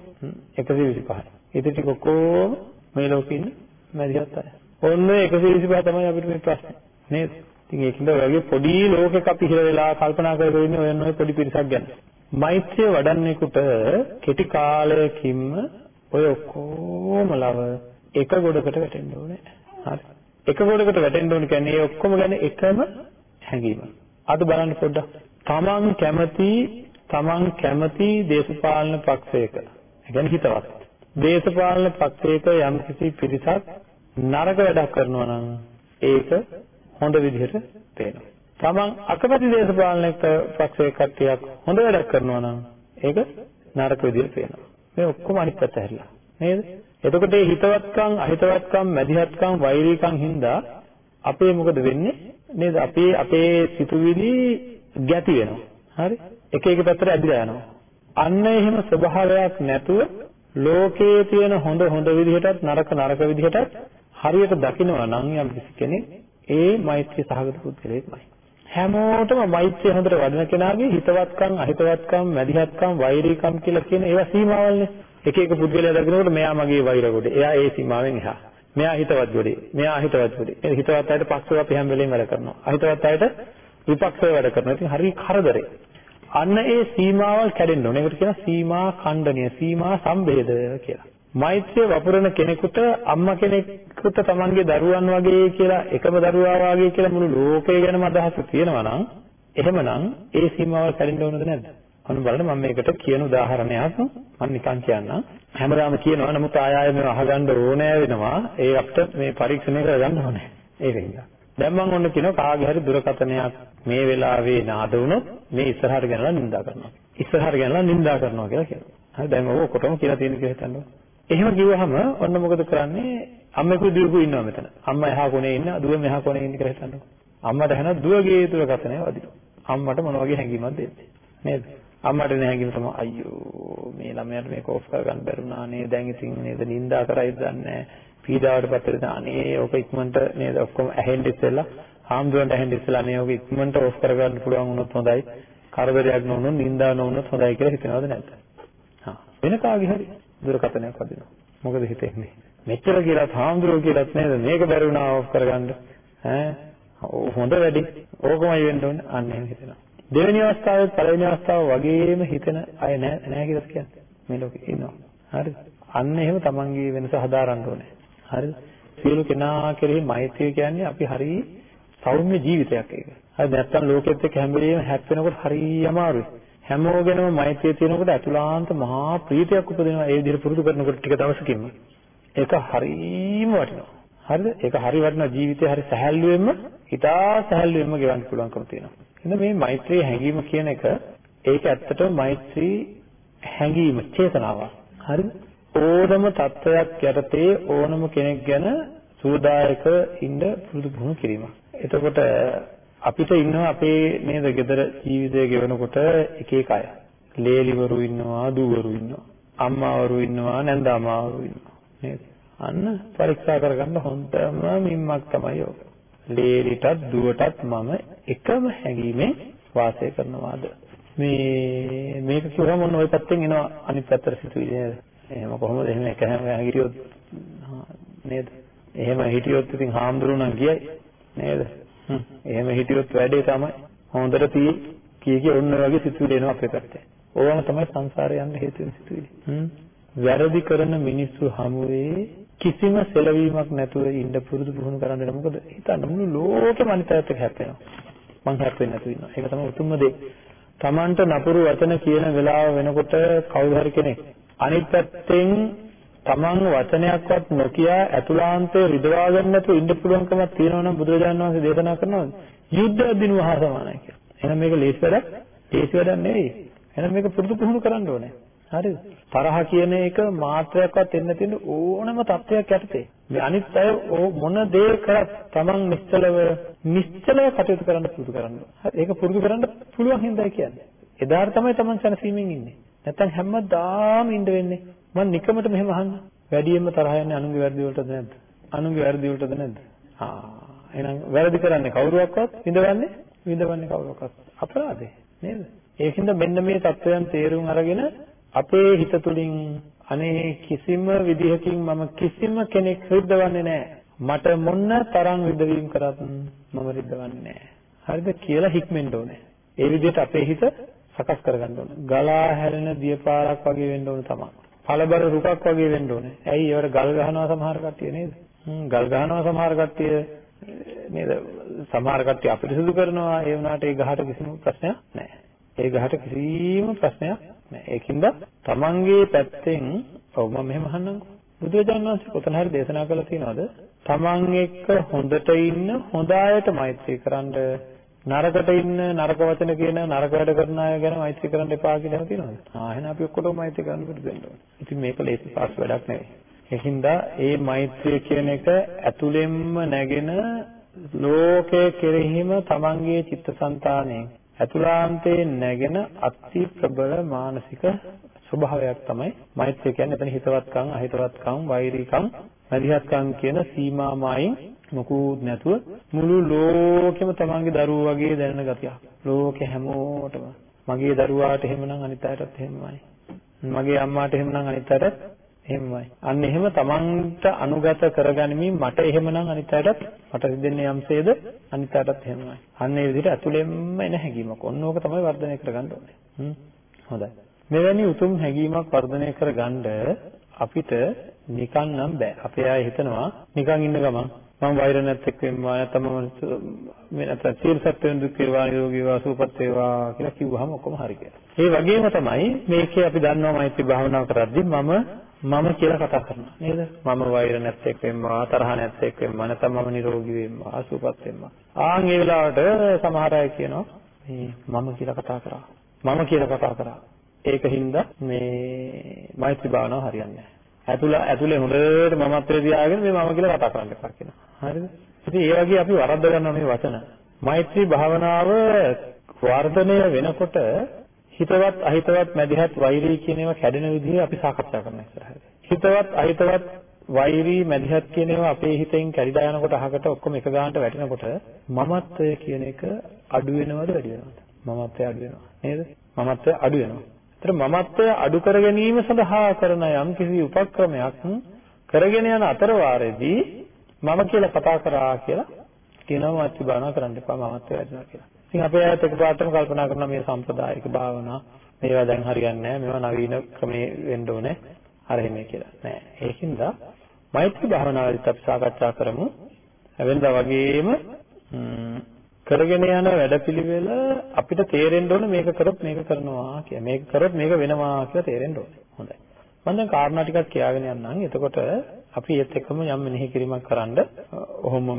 125යි. ඉතින් ටික ඔක්කොම මේ ලෝකෙ ඉන්න මැදිහත් අය. ඔන්න 125 තමයි අපිට මේ ප්‍රශ්නේ. නේද? ඉතින් ඒකින්ද ඔයගේ පොඩි ලෝකෙක අපි හිර වෙලා කල්පනා කරගෙන ඉන්නේ ඔයන් ඔය පොඩි පිරිසක් ගැන. මෛත්‍රිය වඩන්නෙකුට කෙටි කාලයකින්ම ඔය ඔක්කොම ලව එක ගොඩකට වැටෙන්න ඕනේ. හරි. එක ගොඩකට වැටෙන්න ඕනේ කියන්නේ ඒ ඔක්කොම ගැන එකම හැඟීම. අද බලන්න පොඩ්ඩක්. තමන් කැමති තමන් කැමති දේශපාලන පක්ෂයක. ඒ කියන්නේ හිතවත්. දේශපාලන පක්ෂයක යම්කිසි පිරිසක් නරක වැඩක් කරනවා නම් ඒක හොඳ විදිහට පේනවා. තමන් අකමැති දේශපාලන පක්ෂයක කට්ටියක් හොඳ වැඩක් කරනවා නම් ඒක නරක විදිහට පේනවා. මේ ඔක්කොම අනිත් පැත්ත හැරිලා. නේද? එතකොට මේ හිතවත්කම් අහිතවත්කම් මැදිහත්කම් වෛරීකම් හින්දා අපේ මොකද වෙන්නේ? නේද? අපේ අපේ සිතුවිලි ගැති වෙනවා. හරි? එක එක පැත්තට ඇදිලා යනවා. අන්න එහෙම ස්වභාවයක් නැතුව ලෝකයේ තියෙන හොඳ හොඳ විදිහටත් නරක නරක විදිහටත් හරියට දකිනවා නම් යම් කෙනෙක් ඒ මෛත්‍රී සහගත පුද්ගලයෙක්මයි. හැමෝටම මෛත්‍රිය හොඳට වඩන කෙනාගේ හිතවත්කම් අහිතවත්කම් මැදිහත්කම් වෛරීකම් කියලා කියන ඒවා සීමාවල්නේ එක එක පුද්ගලයා දකිනකොට මෙයා මගේ වෛර කොටේ. එයා ඒ සීමාවෙන් එහා. මෙයා හිතවත් ගොඩේ. මෙයා අහිතවත් ගොඩේ. ඒ හිතවත් අයට පක්ෂව අපි හැම වෙලේම වැඩ කරනවා. අහිතවත් අයට විපක්ෂව වැඩ කරනවා. ඉතින් හරි කරදරේ. අන්න ඒ සීමාවල් කැඩෙන්න ඕනේ. ඒකට කියනවා සීමා ඛණ්ඩනය, සීමා සම්බේධය කියලා. මෛත්‍රිය වපුරන කෙනෙකුට අම්මා කෙනෙකුට තමන්ගේ දරුවන් වගේ කියලා එකම දරුවා වගේ කියලා මුළු ලෝකය ගැනම අදහස තියෙනවා නම් එහෙමනම් ඒ සීමාවල් කැඩෙන්න ඕනද නැද්ද? අන්න බලන්න මම මේකට කියන උදාහරණයක් මම නිකන් කියන්නම්. හැමදාම කියනවා නමුත් ආය ආය මේව අහගන්න ඕනෑ වෙනවා. ඒ අපිට මේ පරීක්ෂණය කරගන්න ඕනේ. ඒකින්ද. දැන් මම ඔන්න කියනවා කාගේ හරි දුරකථනයක් මේ වෙලාවේ නාද වුණොත් මේ ඉස්සරහට ගෙනලා නිඳා කරනවා. ඉස්සරහට ගෙනලා නිඳා කරනවා කියලා කියනවා. හරි දැන් ඔය ඔක්කොටම කියලා තියෙන කියලා හිතන්න. එහෙම කිව්වහම ඔන්න මොකද කරන්නේ? අම්මෙකුයි දුවකුයි ඉන්නවා මෙතන. අම්මා එහා කොනේ ඉන්න, දුව මෙහා කොනේ ඉන්න කියලා හිතන්න. අම්මට හැන දුවගේ දුරකථනය වදිනවා. අම්මට මොන වගේ හැඟීමක්ද දෙන්නේ? නේද? අම්මට නැගිම තමයි අයියෝ මේ ළමයාට මේක ඕෆ් කරගන්න බැරුණා නේ. දැන් ඉතින් නේද නින්දා කරයිද දන්නේ පීඩාවට පත් වෙලා අනේ ඕක ඉක්මනට නේද ඔක්කොම ඇහෙන්න ඉස්සෙල්ලා හාමුදුරන්ට ඇහෙන්න ඉස්සෙල්ලා අනේ ඕක ඉක්මනට ඕෆ් කරගන්න පුළුවන් වුණොත් හොඳයි. කරදරයක් නොවුනොත් නින්දා නොවුනොත් හොඳයි කියලා හිතනවද නැද්ද? හා වෙන කාගේ හරි දුරකථනයක් වදිනවා. මොකද හිතෙන්නේ? මෙච්චර කියලාත් හාමුදුරුවෝ කියලාත් නේද? මේක බැරි වුණා ඕෆ් කරගන්න. ඈ? හොඳ වැඩි. ඕකමයි වෙන්න ඕනේ. අන්න එහෙම හිතෙනවා. දෙවෙනි අවස්ථාවේ පළවෙනි අවස්ථාව වගේම හිතෙන අය නෑ නෑ කියලා කියන්නේ. මේ ලෝකේ ඉන්නවා. හරිද? අන්න එහෙම තමන්ගේ වෙනස හදාරන්න ඕනේ. හරිද? සියලු කෙනා කෙරෙහි මෛත්‍රිය කියන්නේ අපි හරි සෞම්‍ය ජීවිතයක් ඒක. හරි නැත්තම් ලෝකෙත් එක්ක හැම වෙලෙම හැප්පෙනකොට හරි අමාරුයි. හැමෝගෙනම මෛත්‍රිය තියෙනකොට අතුලාන්ත මහා ප්‍රීතියක් උපදිනවා ඒ විදිහට පුරුදු කරනකොට ටික දවසකින්ම. ඒක හරිම වටිනවා. හරිද? ඒක හරි වටිනා ජීවිතේ හරි සැහැල්ලුවෙන්ම හිතා සැහැල්ලුවෙන්ම ගෙවන්න පුළුවන්කම තියෙනවා. එහෙනම් මේ මෛත්‍රී හැඟීම කියන එක ඒක ඇත්තටම මෛත්‍රී හැඟීම චේතනාවක් හරිද ඕනම තත්වයක් යටතේ ඕනම කෙනෙක් ගැන සූදායක ඉන්න පුරුදු පුහුණු කිරීම. එතකොට අපිට ඉන්නවා අපේ නේද gedara ජීවිතය ගෙවනකොට එක එක අය. ලේලිවරු ඉන්නවා, දූවරු ඉන්නවා, අම්මාවරු ඉන්නවා, නැන්දාමාවරු ඉන්නවා. නේද? අන්න පරීක්ෂා කරගන්න හොඳම මිම්මක් තමයි ඔක. ලේලිටත් දුවටත් මම එකම හැඟීමෙන් වාසය කරනවාද? මේ මේක කියවම ඔන්න ওই පැත්තෙන් එනවා අනිත් පැත්තට සිතුවිලි නේද? එහෙම කොහොමද එහෙම එක හැම හිටියොත් නේද? එහෙම හිටියොත් ඉතින් හාමුදුරුවෝ නම් කියයි නේද? එහෙම හිටියොත් වැඩේ තමයි හොඳට තී කී කී ඔන්න වගේ සිතුවිලි එනවා අපේ පැත්තේ. ඕවම තමයි සංසාරේ යන්න හේතු වෙන සිතුවිලි. වැරදි කරන මිනිස්සු හමුවේ කිසිම සෙලවීමක් නැතුව ඉන්න පුරුදු පුහුණු කරන්න මොකද හිතන්න මුළු ලෝකෙම අනිත් පැත්තට හැප්පෙනවා. මං හැප්පෙන්නේ නැතුව ඉන්නවා. ඒක තමයි උතුම්ම දේ. Tamanට නපුරු වචන කියන වෙලාව වෙනකොට කවුරු හරි කෙනෙක් අනිත් පැත්තෙන් තමන් වචනයක්වත් නොකිය ඇතුළාන්තයේ රිදවා ගන්න නැතුව ඉන්න පුළුවන්කමක් තියෙනවා නම් බුදුරජාණන් වහන්සේ දේශනා කරනවා යුද්ධ දිනුව හා සමානයි කියලා. එහෙනම් මේක ලේසි වැඩක්, ලේසි වැඩක් නෙවෙයි. එහෙනම් මේක පුරුදු පුහුණු කරන්න ඕනේ. හරිද? තරහ කියන එක මාත්‍රයක්වත් එන්න තියෙන ඕනම තත්වයක් යටතේ. මේ අනිත් අය මොන දේ කරත් තමන් නිශ්චලව නිශ්චලව කටයුතු කරන්න පුරුදු කරන්න. හරි ඒක පුරුදු කරන්න පුළුවන් හින්දායි කියන්නේ. එදාට තමයි තමන් සැනසීමෙන් ඉන්නේ. නැත්තම් හැමදාම ඉඳ වෙන්නේ මම නිකමට මෙහෙම අහන්න වැඩියෙන්ම තරහ යන්නේ අනුන්ගේ වැරදි වලටද නැද්ද අනුන්ගේ වැරදි වලටද නැද්ද ආ එහෙනම් වැරදි කරන්නේ කවුරුවක්වත් විඳවන්නේ විඳවන්නේ කවුරුවක්වත් අපරාධේ නේද ඒකින්ද මෙන්න මේ தත්වයන් තේරුම් අරගෙන අපේ හිත තුලින් අනේ කිසිම විදිහකින් මම කිසිම කෙනෙක් රිද්දවන්නේ නැහැ මට මොන්න තරම් රිද්දවීම කරත් මම රිද්දවන්නේ නැහැ හරිද කියලා හික්මෙන්න ඕනේ ඒ විදිහට අපේ හිත සකස් කරගන්න ඕනේ. ගලා හැරෙන දියපාරක් වගේ වෙන්න ඕනේ තමයි. පළබර රුකක් වගේ වෙන්න ඕනේ. ඇයි ඒවට ගල් ගහනවා සමහර කට්ටිය නේද? ගල් ගහනවා සමහර කට්ටිය නේද? සමහර කට්ටිය අපිරිසුදු කරනවා. ඒ වුණාට ඒ ගහට කිසිම ප්‍රශ්නයක් නැහැ. ඒ ගහට කිසිම ප්‍රශ්නයක් නැහැ. ඒකින්ද තමන්ගේ පැත්තෙන් ඔව් මම මෙහෙම අහන්නම්කෝ. බුදුරජාණන් වහන්සේ කොතන හරි දේශනා කළා තියෙනවද? තමන් එක්ක හොඳට ඉන්න හොඳ අයට මෛත්‍රී කරන්න නරකට ඉන්න නරක වචන කියන නරක වැඩ කරන අය ගැන මෛත්‍රී කරන්න එපා කියලා තියෙනවද? ආ එහෙනම් අපි ඔක්කොටම මෛත්‍රී කරන්න පුරුදු වෙන්න ඕනේ. ඉතින් මේක ලේසි පාස් වැඩක් නෙවෙයි. ඒකින්ද ඒ මෛත්‍රිය කියන එක ඇතුළෙන්ම නැගෙන ලෝකයේ කෙරෙහිම තමන්ගේ චිත්තසංතානයෙන් ඇතුළාන්තයේ නැගෙන අති ප්‍රබල මානසික ස්වභාවයක් තමයි මෛත්‍රිය කියන්නේ. එතන හිතවත්කම්, අහිතවත්කම්, වෛරීකම්, මැදිහත්කම් කියන සීමාමයින් මොකුත් නැතුව මුළු ලෝකෙම තමන්ගේ දරුවෝ වගේ දැනෙන ගතියක්. ලෝකෙ හැමෝටම මගේ දරුවාට එහෙමනම් අනිත් අයටත් එහෙමමයි. මගේ අම්මාට එහෙමනම් අනිත් අයටත් එහෙමමයි. අන්න එහෙම තමන්ට අනුගත කරගනිමින් මට එහෙමනම් අනිත් අයටත් මට දෙන්නේ යම්සේද අනිත් අයටත් එහෙමමයි. අන්න ඒ විදිහට ඇතුළෙන්ම එන හැඟීමක්. ඔන්න ඕක තමයි වර්ධනය කරගන්න ඕනේ. හ්ම්. හොඳයි. මෙවැනි උතුම් හැඟීමක් වර්ධනය කරගන්න අපිට නිකන් නම් බෑ. අපේ අය හිතනවා නිකන් ඉන්න ගමන් මම වෛර නැත්ෙක් වෙම්මා නැත්නම් මම මේ නැත්නම් සියලු සත්ත්වයන් දුක් වේවා නිරෝගී වේවා සුවපත් වේවා කියලා කිව්වහම ඔක්කොම හරි කියලා. ඒ වගේම තමයි මේකේ අපි දන්නවා මෛත්‍රී භාවනාව කරද්දී මම මම කියලා කතා කරනවා නේද? මම වෛර නැත්ෙක් වෙම්මා තරහ නැත්ෙක් වෙම්මා නැත්නම් මම නිරෝගී වෙම්මා සුවපත් වෙම්මා. ආන් ඒ වෙලාවට සමහර අය කියනවා මේ මම කියලා කතා කරා. මම කියලා කතා කරා. ඒකින්ද මේ මෛත්‍රී භාවනාව හරියන්නේ නැහැ. ඇතුළ ඇතුලේ හොඳට මමත්වයේ තියාගෙන මේ මම කියලා කතා කරන්න එපා කියනවා. හරිද? ඉතින් ඒ වගේ අපි වරද්ද ගන්නවා මේ වචන. මෛත්‍රී භාවනාව වර්ධනය වෙනකොට හිතවත් අහිතවත් මැදිහත් වෛරී කියන ඒවා කැඩෙන විදිහ අපි සාකච්ඡා කරන්න ඉස්සරහට. හිතවත් අහිතවත් වෛරී මැදිහත් කියන ඒවා අපේ හිතෙන් කැඩිලා යනකොට අහකට ඔක්කොම එක ගානට වැටෙනකොට මමත්වය කියන එක අඩු වෙනවද වැඩි වෙනවද? මමත්වය අඩු වෙනවා. නේද? මමත්වය අඩු වෙනවා. ඒතර මමත්වය අඩු කර ගැනීම සඳහා කරන යම් කිසි උපක්‍රමයක් කරගෙන යන අතර වාරෙදී මම කියලා කතා කරා කියලා කියනවා මෛත්‍රී භාවනා කරන්න එපා මමත් වැඩිනවා කියලා. ඉතින් අපේ අයත් එකපාරටම කල්පනා කරනවා මේ සම්ප්‍රදායික භාවනා මේවා දැන් හරියන්නේ නැහැ මේවා නවීන ක්‍රමේ වෙන්න ඕනේ අර එහෙම කියලා. නෑ. ඒකින්ද මෛත්‍රී භාවනාවේදීත් අපි සාකච්ඡා කරමු. වෙනදා වගේම කරගෙන යන වැඩපිළිවෙල අපිට තේරෙන්න ඕනේ මේක කරොත් මේක කරනවා කියලා. මේක කරොත් මේක වෙනවා කියලා තේරෙන්න ඕනේ. හොඳයි. මම දැන් කාරණා ටිකක් කියාගෙන යන්නම්. එතකොට අපි ඒත් එක්කම යම් මෙනෙහි කිරීමක් කරන්න ඔහොමම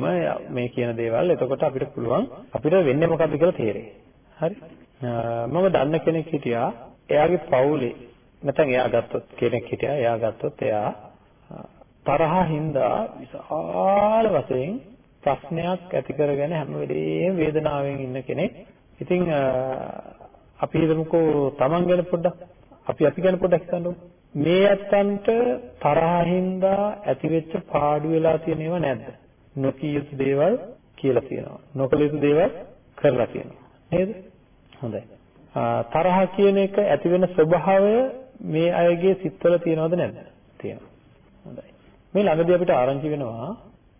මේ කියන දේවල් එතකොට අපිට පුළුවන් අපිට වෙන්නේ මොකද්ද කියලා තේරෙයි. හරි? මම දන්න කෙනෙක් හිටියා එයාගේ පවුලේ නැත්නම් එයා ගත්තොත් කෙනෙක් හිටියා එයා ගත්තොත් එයා තරහා හින්දා විශාල වශයෙන් ප්‍රශ්නයක් ඇති කරගෙන හැම වෙලේම වේදනාවෙන් ඉන්න කෙනෙක්. ඉතින් අපි හිතමුකෝ Taman ගැන පොඩ්ඩක් අපි අපි ගැන පොඩ්ඩක් හිතන්නකෝ. මේ ඇත්තන්ට තරහා හින්දා ඇතිවෙච්ච පාඩු වෙලා තියෙන ඒවා නැද්ද? නොකිය යුතු දේවල් කියලා තියෙනවා. නොකළ යුතු දේවල් කරලා තියෙනවා. නේද? හොඳයි. තරහ කියන එක ඇති වෙන ස්වභාවය මේ අයගේ සිත්වල තියෙනවද නැද්ද? තියෙනවා. හොඳයි. මේ ළඟදී අපිට ආරංචි වෙනවා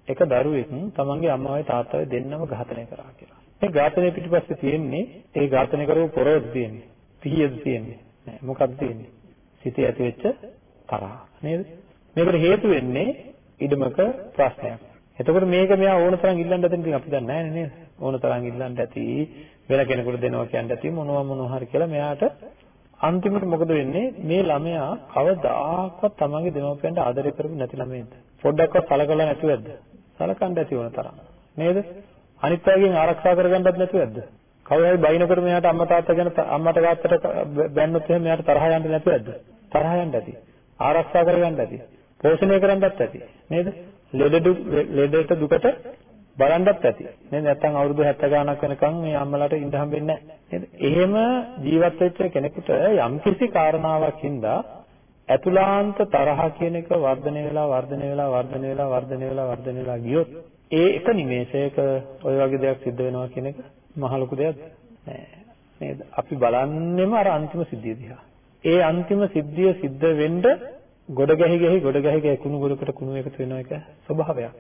එක දරුවෙක් තමන්ගේ අම්මාවයි තාත්තවයි දෙන්නම ඝාතනය කරා කියලා. මේ ඝාතනය පිටිපස්සේ තියෙන්නේ ඒ ඝාතනය කරපු පොරොද තියෙන්නේ. පිහියද තියෙන්නේ. නෑ මොකක්ද තියෙන්නේ? සිතේ ඇතිවෙච්ච තරහ. නේද? මේකට හේතු වෙන්නේ ඉදමක ප්‍රශ්නයක්. එතකොට මේක මෙයා ඕන තරම් ඉල්ලන්න දෙන්න ඉතින් අපි දන්නේ නැහැ නේද? ඕන තරම් ඉල්ලන්න ඇති වෙන කෙනෙකුට දෙනවා කියන්න ඇති මොනවා මොනවා හරි කියලා මෙයාට අන්තිමට මොකද වෙන්නේ? මේ ළමයා කවදාකවත් තමන්ගේ දෙමව්පියන්ට ආදරය කරපු නැති ළමයෙක්ද? පොඩ්ඩක්වත් සලකලා නැතුවද? සලකන්න ඇති ඕන තරම්. නේද? අනිත් අයගෙන් ආරක්ෂා කරගන්නත් නැතුවද? කවුරු හරි බයිනකොට මෙයාට අම්මා තාත්තා ගැන අම්මට තාත්තට බැන්නොත් එහෙම මෙයාට තරහ යන්නේ නැතුවද? තරහ යන්න ඇති ආරක්ෂා කරගන්න ඇති පෝෂණය කරන්නත් ඇති නේද ලෙඩ ලෙඩට දුකට බලන්නත් ඇති. නේද? නැත්තම් අවුරුදු 70 ගාණක් වෙනකන් මේ අම්මලාට ඉඳ හම්බෙන්නේ නැහැ. නේද? එහෙම ජීවත් වෙච්ච කෙනෙකුට යම්කිසි කාරණාවක් හින්දා ඇතුලාන්ත තරහ කියන එක වර්ධනය වෙලා වර්ධනය වෙලා වර්ධනය වෙලා වර්ධනය වෙලා වර්ධනය වෙලා ගියොත් ඒ එක නිමේෂයක ওই වගේ දෙයක් සිද්ධ වෙනවා කියන එක මහ ලොකු දෙයක්ද? නෑ. නේද? අපි බලන්නෙම අර අන්තිම සිද්ධිය දිහා. ඒ අන්තිම සිද්ධිය සිද්ධ වෙන්න ගොඩ ගැහි ගැහි ගොඩ ගැහි ගැහි කුණු ගොඩකට කුණු එකතු වෙන එක ස්වභාවයක්.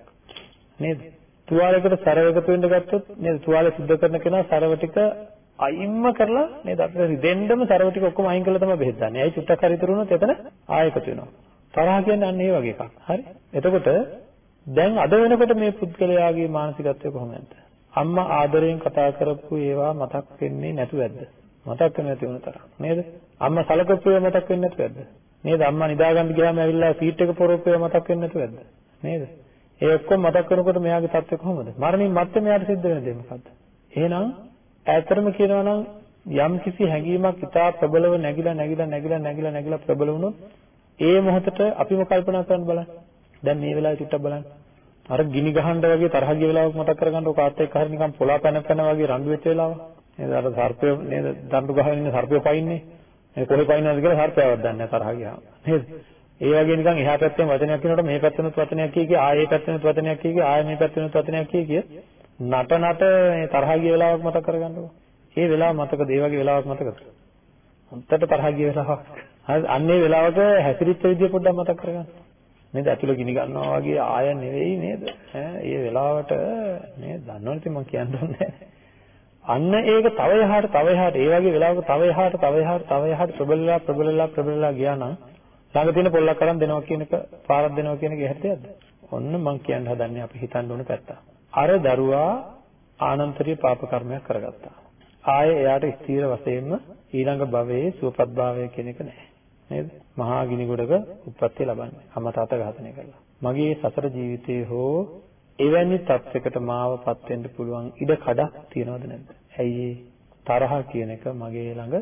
නේද? තුවාලයකට සරව එකතු වෙන්න ගත්තොත් නේද තුවාලය සුද්ධ කරන කෙනා සරව ටික අයින්ම කරලා නේද අපිට රිදෙන්නම සරව ටික ඔක්කොම අයින් කරලා තමයි බෙහෙත් දාන්නේ. ඇයි චුට්ටක් හරි ඉතුරු වුණොත් එතන ආයෙ එකතු වෙනවා. තරහ කියන්නේ අන්න ඒ වගේ එකක්. හරි. එතකොට දැන් අද වෙනකොට මේ පුද්ගලයාගේ මානසිකත්වය කොහොමද? අම්මා ආදරයෙන් කතා කරපු ඒවා මතක් වෙන්නේ නැතුවද? මතක් වෙන්නේ නැති වුණ තරම් නේද? අම්මා සලකපුවේ මතක් වෙන්නේ නැතුව ඇද්ද? නේද? අම්මා නිදාගන්න ගියාම ඇවිල්ලා සීට් එක පොරොප්පේ මතක් වෙන්නේ නැතුව ඇද්ද? නේද? ඒ ඔක්කොම මතක් කරනකොට මෙයාගේ තත්ත්වය කොහොමද? මරණින් මත්තේ මෙයාට සිද්ධ වෙන දේ මොකද්ද? එහෙනම් ඈතරම කියනවා නම් යම් කිසි හැඟීමක් ඉතා ප්‍රබලව නැగిලා නැగిලා නැగిලා නැగిලා නැగిලා ප්‍රබල වුණොත් ඒ මොහොතට අපිම කල්පනා කරන්න බලන්න. දැන් මේ වෙලාවේ ටිකක් බලන්න. අර ගිනි ගහන්න වගේ තරහ ගිය වෙලාවක් මතක් කරගන්න ඔක ආත් එක්ක හරිය නිකන් පොලා පැන පැන වගේ රණ්ඩු වෙච්ච වෙලාවක්. නේද? අර සර්පය නේද? දඬු ගහගෙන ඉන්න සර්පය පයින්නේ. මේ කොහේ පයින්නවද කියලා සර්පයවත් දන්නේ නැහැ තරහ ගියාම. නේද? ඒ වගේ නිකන් එහා පැත්තෙන් වචනයක් කියනකොට මේ පැත්තෙනුත් වචනයක් කිය කිය ආයේ පැත්තෙනුත් වචනයක් කිය කිය ආයේ මේ පැත්තෙනුත් වචනයක් කිය කිය නට නට මේ තරහ ගිය වෙලාවක් මතක කරගන්නකො. ඒ වෙලාව මතකද ඒ වගේ වෙලාවක් මතකද? හොන්දට තරහ ගිය වෙලාවක්. හරි අන්නේ වෙලාවක හැසිරිච්ච විදිය පොඩ්ඩක් මතක් කරගන්න. නේද? ඇතුළ ගිනි ගන්නවා වගේ ආය නෙවෙයි නේද? ඈ ඒ වෙලාවට නේද? දන්නවනේ ඉතින් මම කියන්න ඕනේ අන්න ඒක තව එහාට තව එහාට ඒ වගේ වෙලාවක තව එහාට තව එහාට තව එහාට ප්‍රබලලා ප්‍රබලලා ප්‍රබලලා ගියා නම් ළඟ තියෙන පොල්ලක් අරන් දෙනවා කියන එක පාරක් දෙනවා කියන එක ඇත්තද? ඔන්න මම කියන්න හදන්නේ අපි හිතන්න ඕන පැත්ත. අර දරුවා ආනන්තරීය පාප කර්මයක් කරගත්තා. ආයේ එයාට ස්ථීර වශයෙන්ම ඊළඟ භවයේ සුවපත් භාවය කියන එක නැහැ. නේද? මහා ගිනි ගොඩක උත්පත්ති ලබන්නේ. අම්මා තාත්තා ඝාතනය කරලා. මගේ සසර ජීවිතයේ හෝ එවැනි තත්යකට මාවපත් වෙන්න පුළුවන් ඉඩ කඩක් තියනවද නැද්ද? ඇයි තරහ කියන එක මගේ ළඟ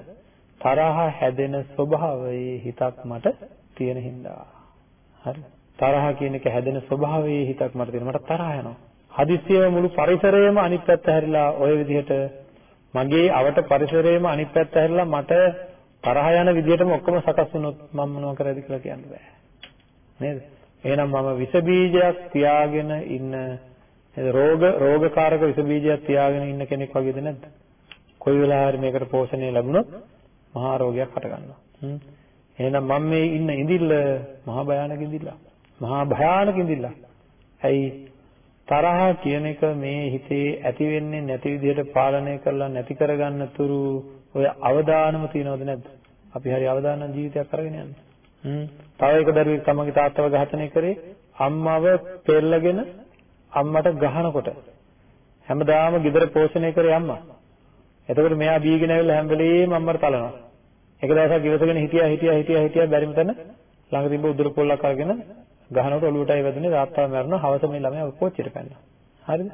තරහ හැදෙන ස්වභාවයේ හිතක් මට තියෙන හින්දා. හරි. තරහ කියන එක හැදෙන ස්වභාවයේ හිතක් මට තියෙන. මට තරහ යනවා. හදිස්සියෙම මුළු පරිසරයම අනිත් පැත්ත හැරිලා ওই විදිහට මගේ අවට පරිසරයේම අනිත් පැත්ත හැරිලා මට තරහ යන විදිහටම ඔක්කොම සකස් වුණොත් මම මොනව කරයිද කියලා කියන්න බෑ. නේද? එහෙනම් මම විස බීජයක් තියාගෙන ඉන්න රෝග රෝගකාරක විස බීජයක් තියාගෙන ඉන්න කෙනෙක් වගේද නැද්ද? කොයි වෙලාවරි මේකට පෝෂණය ලැබුණොත් මහා රෝගයක් හට ගන්නවා. එහෙනම් මම මේ ඉන්න ඉඳිල්ල මහා භයානක ඉඳිල්ල. මහා භයානක ඉඳිල්ලක්. ඇයි තරහ කියන එක මේ හිතේ ඇති වෙන්නේ නැති විදිහට පාලනය කරලා නැති කරගන්න තුරු ඔය අවදානම තියනවද නැද්ද? අපි හරි අවදානන ජීවිතයක් අරගෙන යන්නේ. හ්ම්. තව එක දරුවෙක් තමන්ගේ තාත්තව ඝාතනය කරේ අම්මව පෙරලගෙන අම්මට ගහනකොට හැමදාම ගෙදර පෝෂණය කරේ අම්මා. එතකොට මෙයා බීගෙන ඇවිල්ලා හැම වෙලේම අම්මට තලනවා. එක දවසක් ඉවසගෙන හිටියා හිටියා හිටියා හිටියා බැරිම තැන ළඟ තිබ්බ උදුර පොල්ලක් අරගෙන ගහනකොට ඔලුවටයි වැදුනේ තාත්තා මැරුණා හවස මේ ළමයා කොච්චර පැන්නා. හරිද?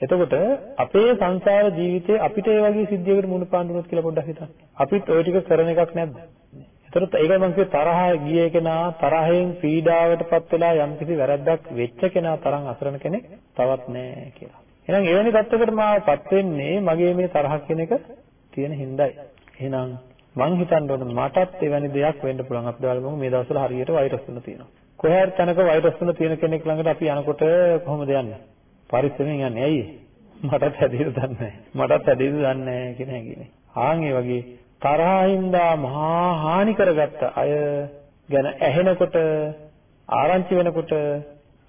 එතකොට අපේ සංසාර ජීවිතේ අපිට ඒ වගේ සිද්ධියකට මුහුණ පාන්න උනොත් කියලා පොඩ්ඩක් හිතන්න. අපිත් ওই ටික කරන එකක් නැද්ද? එතකොට ඒකයි මම කිව්වේ තරහ ගිය කෙනා තරහෙන් පීඩාවටපත් වෙලා යම්කිසි වැරද්දක් වෙච්ච කෙනා තරම් අසරණ කෙනෙක් තවත් නැහැ කියලා. එහෙනම් එවැනි තත්ත්වයකට මාවපත් වෙන්නේ මගේ මේ තරහ කියන එක තියෙන හින්දායි. එහෙනම් මං හිතන්න ඕන මටත් එවැනි දෙයක් වෙන්න පුළුවන්. අපි බලමු මේ දවස්වල හරියට වෛරස් තුන තියෙනවා. කොහේ හරි තැනක වෛරස් තුන තියෙන කෙනෙක් ළඟට අපි යනකොට කොහොමද යන්නේ? පරිස්සමෙන් යන්නේ. ඇයි? මටත් හැදෙන්න දන්නේ නැහැ. මටත් හැදෙන්න දන්නේ නැහැ කියන හැඟීමයි. ආන් ඒ වගේ තරහින්දා මහා හානි කරගත්ත අය ගැන ඇහෙනකොට ආරංචි වෙනකොට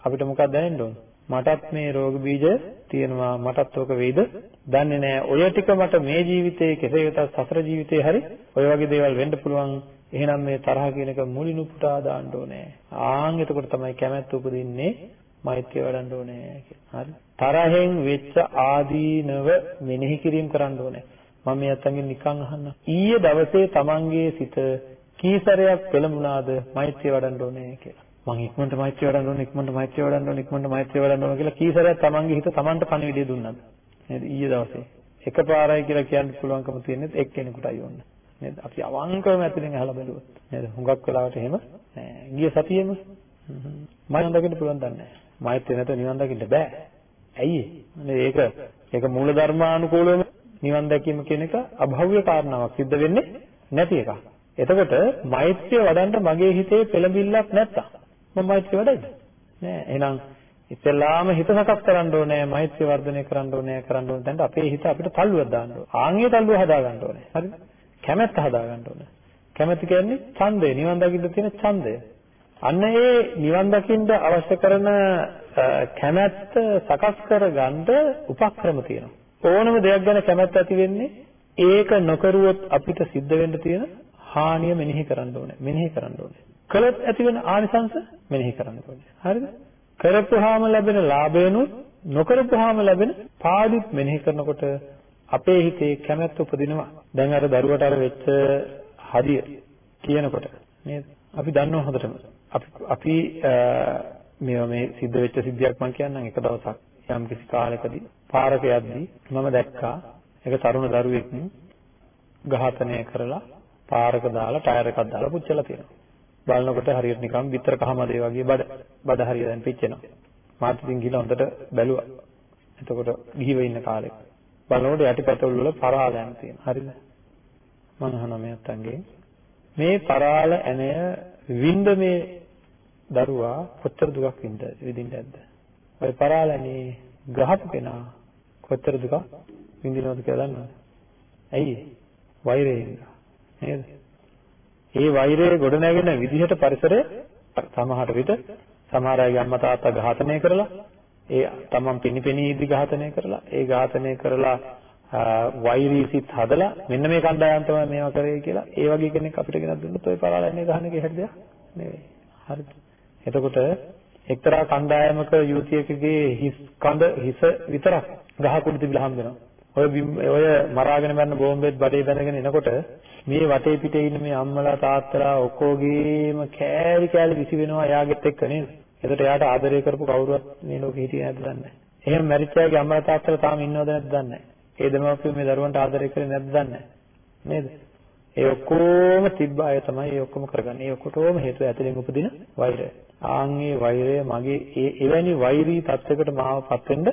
අපිට මොකක්ද දැනෙන්න ඕන? මටත් මේ රෝග බීජ තියෙනවා මටත් ඕක වෙයිද දන්නේ නැහැ. ඔය ටික මට මේ ජීවිතේ කෙසේ වෙතත් සතර ජීවිතේ හරි ඔය වගේ දේවල් වෙන්න පුළුවන්. එහෙනම් මේ තරහ කියන එක මුලින් උපුටා දාන්න ඕනේ. ආන් එතකොට තමයි කැමැත්ත උපදින්නේ මෛත්‍රිය වඩන්න ඕනේ කියලා. හරි. තරහෙන් වෙච්ච ආදීනව මෙනෙහි කිරීම කරන්න ඕනේ. මම මේ අතංගෙන් නිකන් අහන්න. ඊයේ දවසේ තමන්ගේ සිත කීසරයක් පෙළඹුණාද මෛත්‍රිය වඩන්න ඕනේ කියලා. මම ඉක්මනට මෛත්‍රිය වඩන්න ඕනේ ඉක්මනට මෛත්‍රිය වඩන්න ඕනේ ඉක්මනට මෛත්‍රිය වඩන්න ඕනේ කියලා කීසරයක් තමන්ගේ හිත තමන්ට පණිවිඩය දුන්නාද? නේද? ඊයේ දවසේ. එකපාරයි කියලා කියන්න පුළුවන්කම තියෙන්නේ එක්කෙනෙකුටයි ඕන. නේද? අපි අවංකවම ඇතුලෙන් අහලා බැලුවොත්. නේද? හුඟක් වෙලාවට එහෙම නෑ. ගිය සතියේම මම දකින්න පුළුවන් දන්නේ නෑ. මෛත්‍රිය නැතුව නිවන් දකින්න බෑ. ඇයි ඒ? ඒක ඒක මූල ධර්මානුකූලව නිවන් දැකීම කියන එක අභව්‍ය කාරණාවක් සිද්ධ වෙන්නේ නැති එකක්. එතකොට මෛත්‍රිය වඩන්න මගේ හිතේ පෙළඹිල්ලක් නැත්තම් මම මෛත්‍රිය වඩයිද? නෑ. එහෙනම් ඉස්සෙල්ලාම හිත සකස් කරන්න ඕනේ මෛත්‍රිය වර්ධනය කරන්න ඕනේ කරන්න ඕනේ දැන් අපේ හිත අපිට තල්ලුවක් දාන්න ඕනේ. ආන්ගේ තල්ලුව හදා ගන්න ඕනේ. හරිද? කැමැත්ත හදා ගන්න ඕනේ. කැමැත්ත කියන්නේ ඡන්දය, නිවන් දකින්න තියෙන ඡන්දය. අන්න ඒ නිවන් දකින්න අවශ්‍ය කරන කැමැත්ත සකස් කරගන්න උපක්‍රම තියෙනවා. ඕනම දෙයක් ගැන කැමැත්ත ඇති වෙන්නේ ඒක නොකරුවොත් අපිට සිද්ධ වෙන්න තියෙන හානිය මෙනෙහි කරන්න ඕනේ. මෙනෙහි කරන්න ඕනේ. කළත් ඇති වෙන ආනිසංස මෙනෙහි කරන්න ඕනේ. හරිද? කරපුවාම ලැබෙන ලාභයනුත් නොකරපුවාම ලැබෙන පාඩුත් මෙනෙහි කරනකොට අපේ හිතේ කැමැත්ත උපදිනවා. දැන් අර දරුවට අර වෙච්ච හදිය කියනකොට නේද? අපි දන්නවා හොඳටම. අපි අපි මේවා මේ සිද්ධ වෙච්ච සිද්ධියක් මම කියන්නම් එක දවසක් යම් කිසි කාලයකදී පාරක යද්දී මම දැක්කා එක තරුණ දරුවෙක් ඝාතනය කරලා පාරක දාලා ටයර් එකක් දාලා පුච්චලා තියෙනවා. බලනකොට හරියට නිකන් විතර කහමදේ වගේ බඩ බඩ හරිය දැන් පිච්චෙනවා. මාත් ඉතින් ගිහලා හොඳට බැලුවා. එතකොට ගිහිව ඉන්න කාලෙක බලනකොට යටිපැතුල් වල පරාල යන තියෙනවා. හරිද? මම අහනවා මේ අත්තන්ගේ මේ පරාල ඇණය විඳ මේ දරුවා කොච්චර දුකක් විඳ විඳින්න ඇද්ද? ඔය පරාල ඇණේ ගහපු කෙනා කොච්චර දුකක් විඳිනවද කියලා දන්නවද? ඇයි? වෛරයෙන් නේද? ඒ වෛරය ගොඩනැගෙන විදිහට පරිසරය සමහර විට සමහර අයගේ අම්මා තාත්තා ඝාතනය කරලා ඒ තමන් පිනිපෙනී ඉදි ඝාතනය කරලා ඒ ඝාතනය කරලා වෛරී සිත් හදලා මෙන්න මේ කණ්ඩායම් තමයි මේවා කරේ කියලා ඒ වගේ කෙනෙක් අපිට ගෙනත් දුන්නොත් ඔය පරාලන්නේ ගහන එක හැටි දෙයක් නෙවෙයි. හරිද? එතකොට එක්තරා කණ්ඩායමක යුවතියකගේ හිස් කඳ හිස විතරක් ගහ කුඩු තිබිලා හම්බ වෙනවා. ඔය ඔය මරාගෙන මරන බෝම්බෙත් බඩේ බැඳගෙන එනකොට මේ වටේ පිටේ ඉන්න මේ අම්මලා තාත්තලා ඔක්කොගේම කෑලි කෑලි විසි වෙනවා එයාගෙත් එක්ක නේද? එතකොට එයාට ආදරය කරපු කවුරුවත් මේ ලෝකේ හිටියේ නැද්ද දන්නේ නැහැ. එහෙම මැරිච්ච අයගේ අම්මලා තාත්තලා තාම ඉන්නවද නැද්ද දන්නේ නැහැ. ඒ දෙමාපියෝ මේ දරුවන්ට ආදරය කරේ නැද්ද දන්නේ නැහැ. නේද? ඒ ඔක්කොම තිබ්බ අය තමයි ඒ ඔක්කොම කරගන්නේ. ඒ ඔක්කොටම හේතුව ඇතුලෙන් උපදින වෛරය. ආන්ගේ වෛරය මගේ ඒ එවැනි වෛරී තත්යකට මාවපත් වෙන්න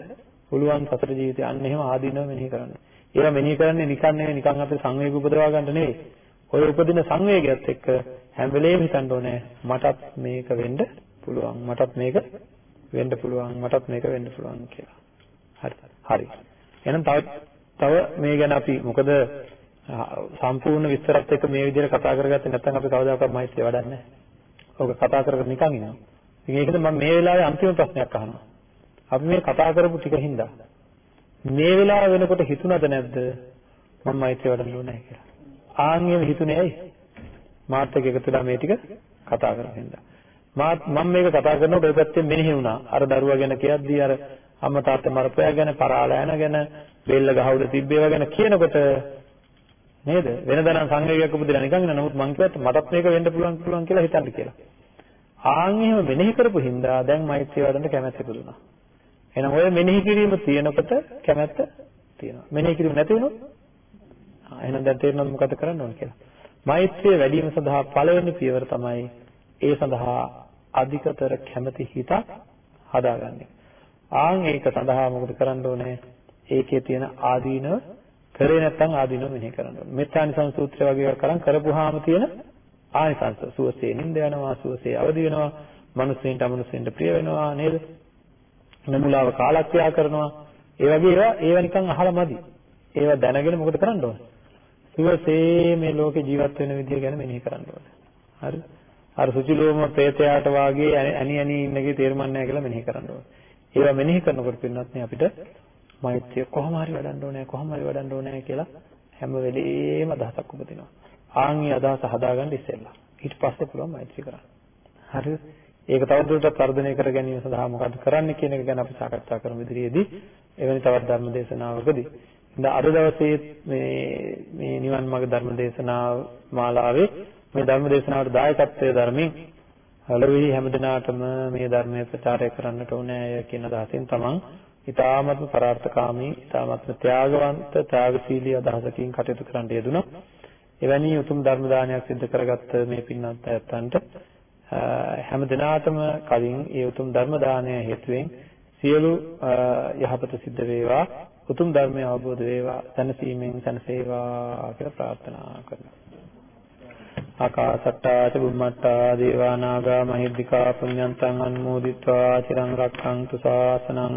පුළුවන් සතර ජීවිතය අන්න එහෙම ආදීනව මෙනෙහි කරන්න. ඒවා මෙනෙහි කරන්නේ නිකන් නෙවෙයි නිකන් අපේ සංවේග උපදවා ගන්න නෙවෙයි. ඔය උපදින සංවේගයත් එක්ක හැම වෙලේම හිතන්න ඕනේ මටත් මේක වෙන්න පුළුවන්. මටත් මේක වෙන්න පුළුවන්. මටත් මේක වෙන්න පුළුවන් කියලා. හරි. හරි. එහෙනම් තව තව මේ ගැන අපි මොකද සම්පූර්ණ විස්තරත් එක්ක මේ විදිහට කතා කරගත්තේ නැත්නම් අපි කවදාකවත් මෛත්‍රිය වඩන්නේ නැහැ. ඔක කතා කර කර නිකන් ඉනවා. ඉතින් ඒකද මම මේ වෙලාවේ අන්තිම ප්‍රශ්නයක් අහනවා. අපි මේ කතා කරපු ටික හින්දා මේ වෙලාව වෙනකොට හිතුණද නැද්ද මම මෛත්‍රිය වඩන්න ඕනේ කියලා. ආන්ගෙම හිතුනේ ඇයි? මාත් එක්ක එකතු වෙලා මේ ටික කතා කරගෙන හින්දා. මාත් මම මේක කතා කරනකොට ඔය පැත්තෙන් මෙනෙහි වුණා. අර දරුවා ගැන කියද්දී අර අම්මා තාත්තා මරපෑ ගැන, පරාලයන ගැන, බෙල්ල ගහවුද තිබ්බේවා ගැන කියනකොට නේද? වෙනදා නම් සංවේගයක් උපදිනා නිකන් ඉන්න. නමුත් මං කිව්වත් මටත් මේක වෙන්න පුළුවන් පුළුවන් කියලා හිතන්න කියලා. ආන් එහෙම මෙනෙහි කරපු හින්දා දැන් මෛත්‍රිය වඩන්න කැමැත්ත ඉපදුනා. එහෙනම් ඔය මෙනෙහි කිරීම තියෙනකොට කැමැත්ත තියෙනවා. මෙනෙහි කිරීම නැති වුණොත් ආ එහෙනම් දැන් තේරෙනවද මොකද කරන්න ඕන කියලා. මෛත්‍රිය වැඩි වීම සඳහා පළවෙනි පියවර තමයි ඒ සඳහා අධිකතර කැමැති හිතක් හදාගන්නේ. ආන් ඒක සඳහා මොකද කරන්න ඕනේ? ඒකේ තියෙන ආදීනව කරේ නැත්නම් ආදීනව මෙනෙහි කරන්න ඕනේ. මෙත්තානිසං සූත්‍රය වගේ එකක් කරන් කරපුවාම තියෙන ආනිසංස. සුවසේ නිඳ යනවා සුවසේ අවදි වෙනවා මනුස්සයින්ට අමනුස්සයින්ට ප්‍රිය වෙනවා නේද? නමුලාව කාලක්‍රියා කරනවා. ඒ වගේ ඒවා ඒවා නිකන් අහලා මදි. ඒවා දැනගෙන මොකද කරන්න ඕන? සුවසේ මේ ලෝකේ ජීවත් වෙන විදිය ගැන මෙනෙහි කරන්න ඕන. හරි? අර සුචිලෝම ප්‍රේතයාට වාගේ ඇනි ඇනි ඉන්නගේ තේරුම් නැහැ කියලා මෙනෙහි කරන්න ඕන. ඒවා මෙනෙහි කරනකොට පින්නත් නේ අපිට මෛත්‍රිය කොහොම හරි වඩන්න ඕනේ කොහොම හරි වඩන්න ඕනේ කියලා හැම වෙලේම අදහසක් උපදිනවා ආන්ගේ අදහස හදාගන්න ඉස්සෙල්ලා. ඊට පස්සේ පුළුවන් මෛත්‍රී කරන්න. හරිද? ඒක තවදුරටත් වර්ධනය කර ගැනීම සඳහා මොකද කරන්න කියන එක ගැන අපි සාකච්ඡා කරමු ඉදිරියේදී. එවැනි තවත් ධර්ම දේශනාවකදී. ඉතින් අද දවසේ මේ මේ නිවන් මාර්ග ධර්ම දේශනාව මාලාවේ මේ ධර්ම දේශනාවට දායකත්වයේ ධර්මයෙන් ලොවේ හැමදිනාටම මේ ධර්මය ප්‍රචාරය කරන්නට ඕනෑ කියන අදහසින් තමන් ඉතාමත්ම පරාර්ථකාමී ඉතාමත්ම ත්‍යාගවන්ත ත්‍යාගශීලී අදහසකින් කටයුතු කරන්න යෙදුණා. එවැනි උතුම් ධර්ම දානයක් සිදු කරගත්ත මේ පින්වත් අයත්තන්ට හැම දිනාටම කලින් ඒ උතුම් ධර්ම දානය හේතුවෙන් සියලු යහපත සිද්ධ වේවා උතුම් ධර්මය අවබෝධ වේවා සැනසීමෙන් සැනසේවා කියලා ප්‍රාර්ථනා කරනවා. ආකාසට්ටා ච බුම්මට්ටා දේවා නාග මහිද්దికා පුඤ්ඤන්තං අනුමෝදිත්වා චිරං රක්ඛන්තු ශාසනං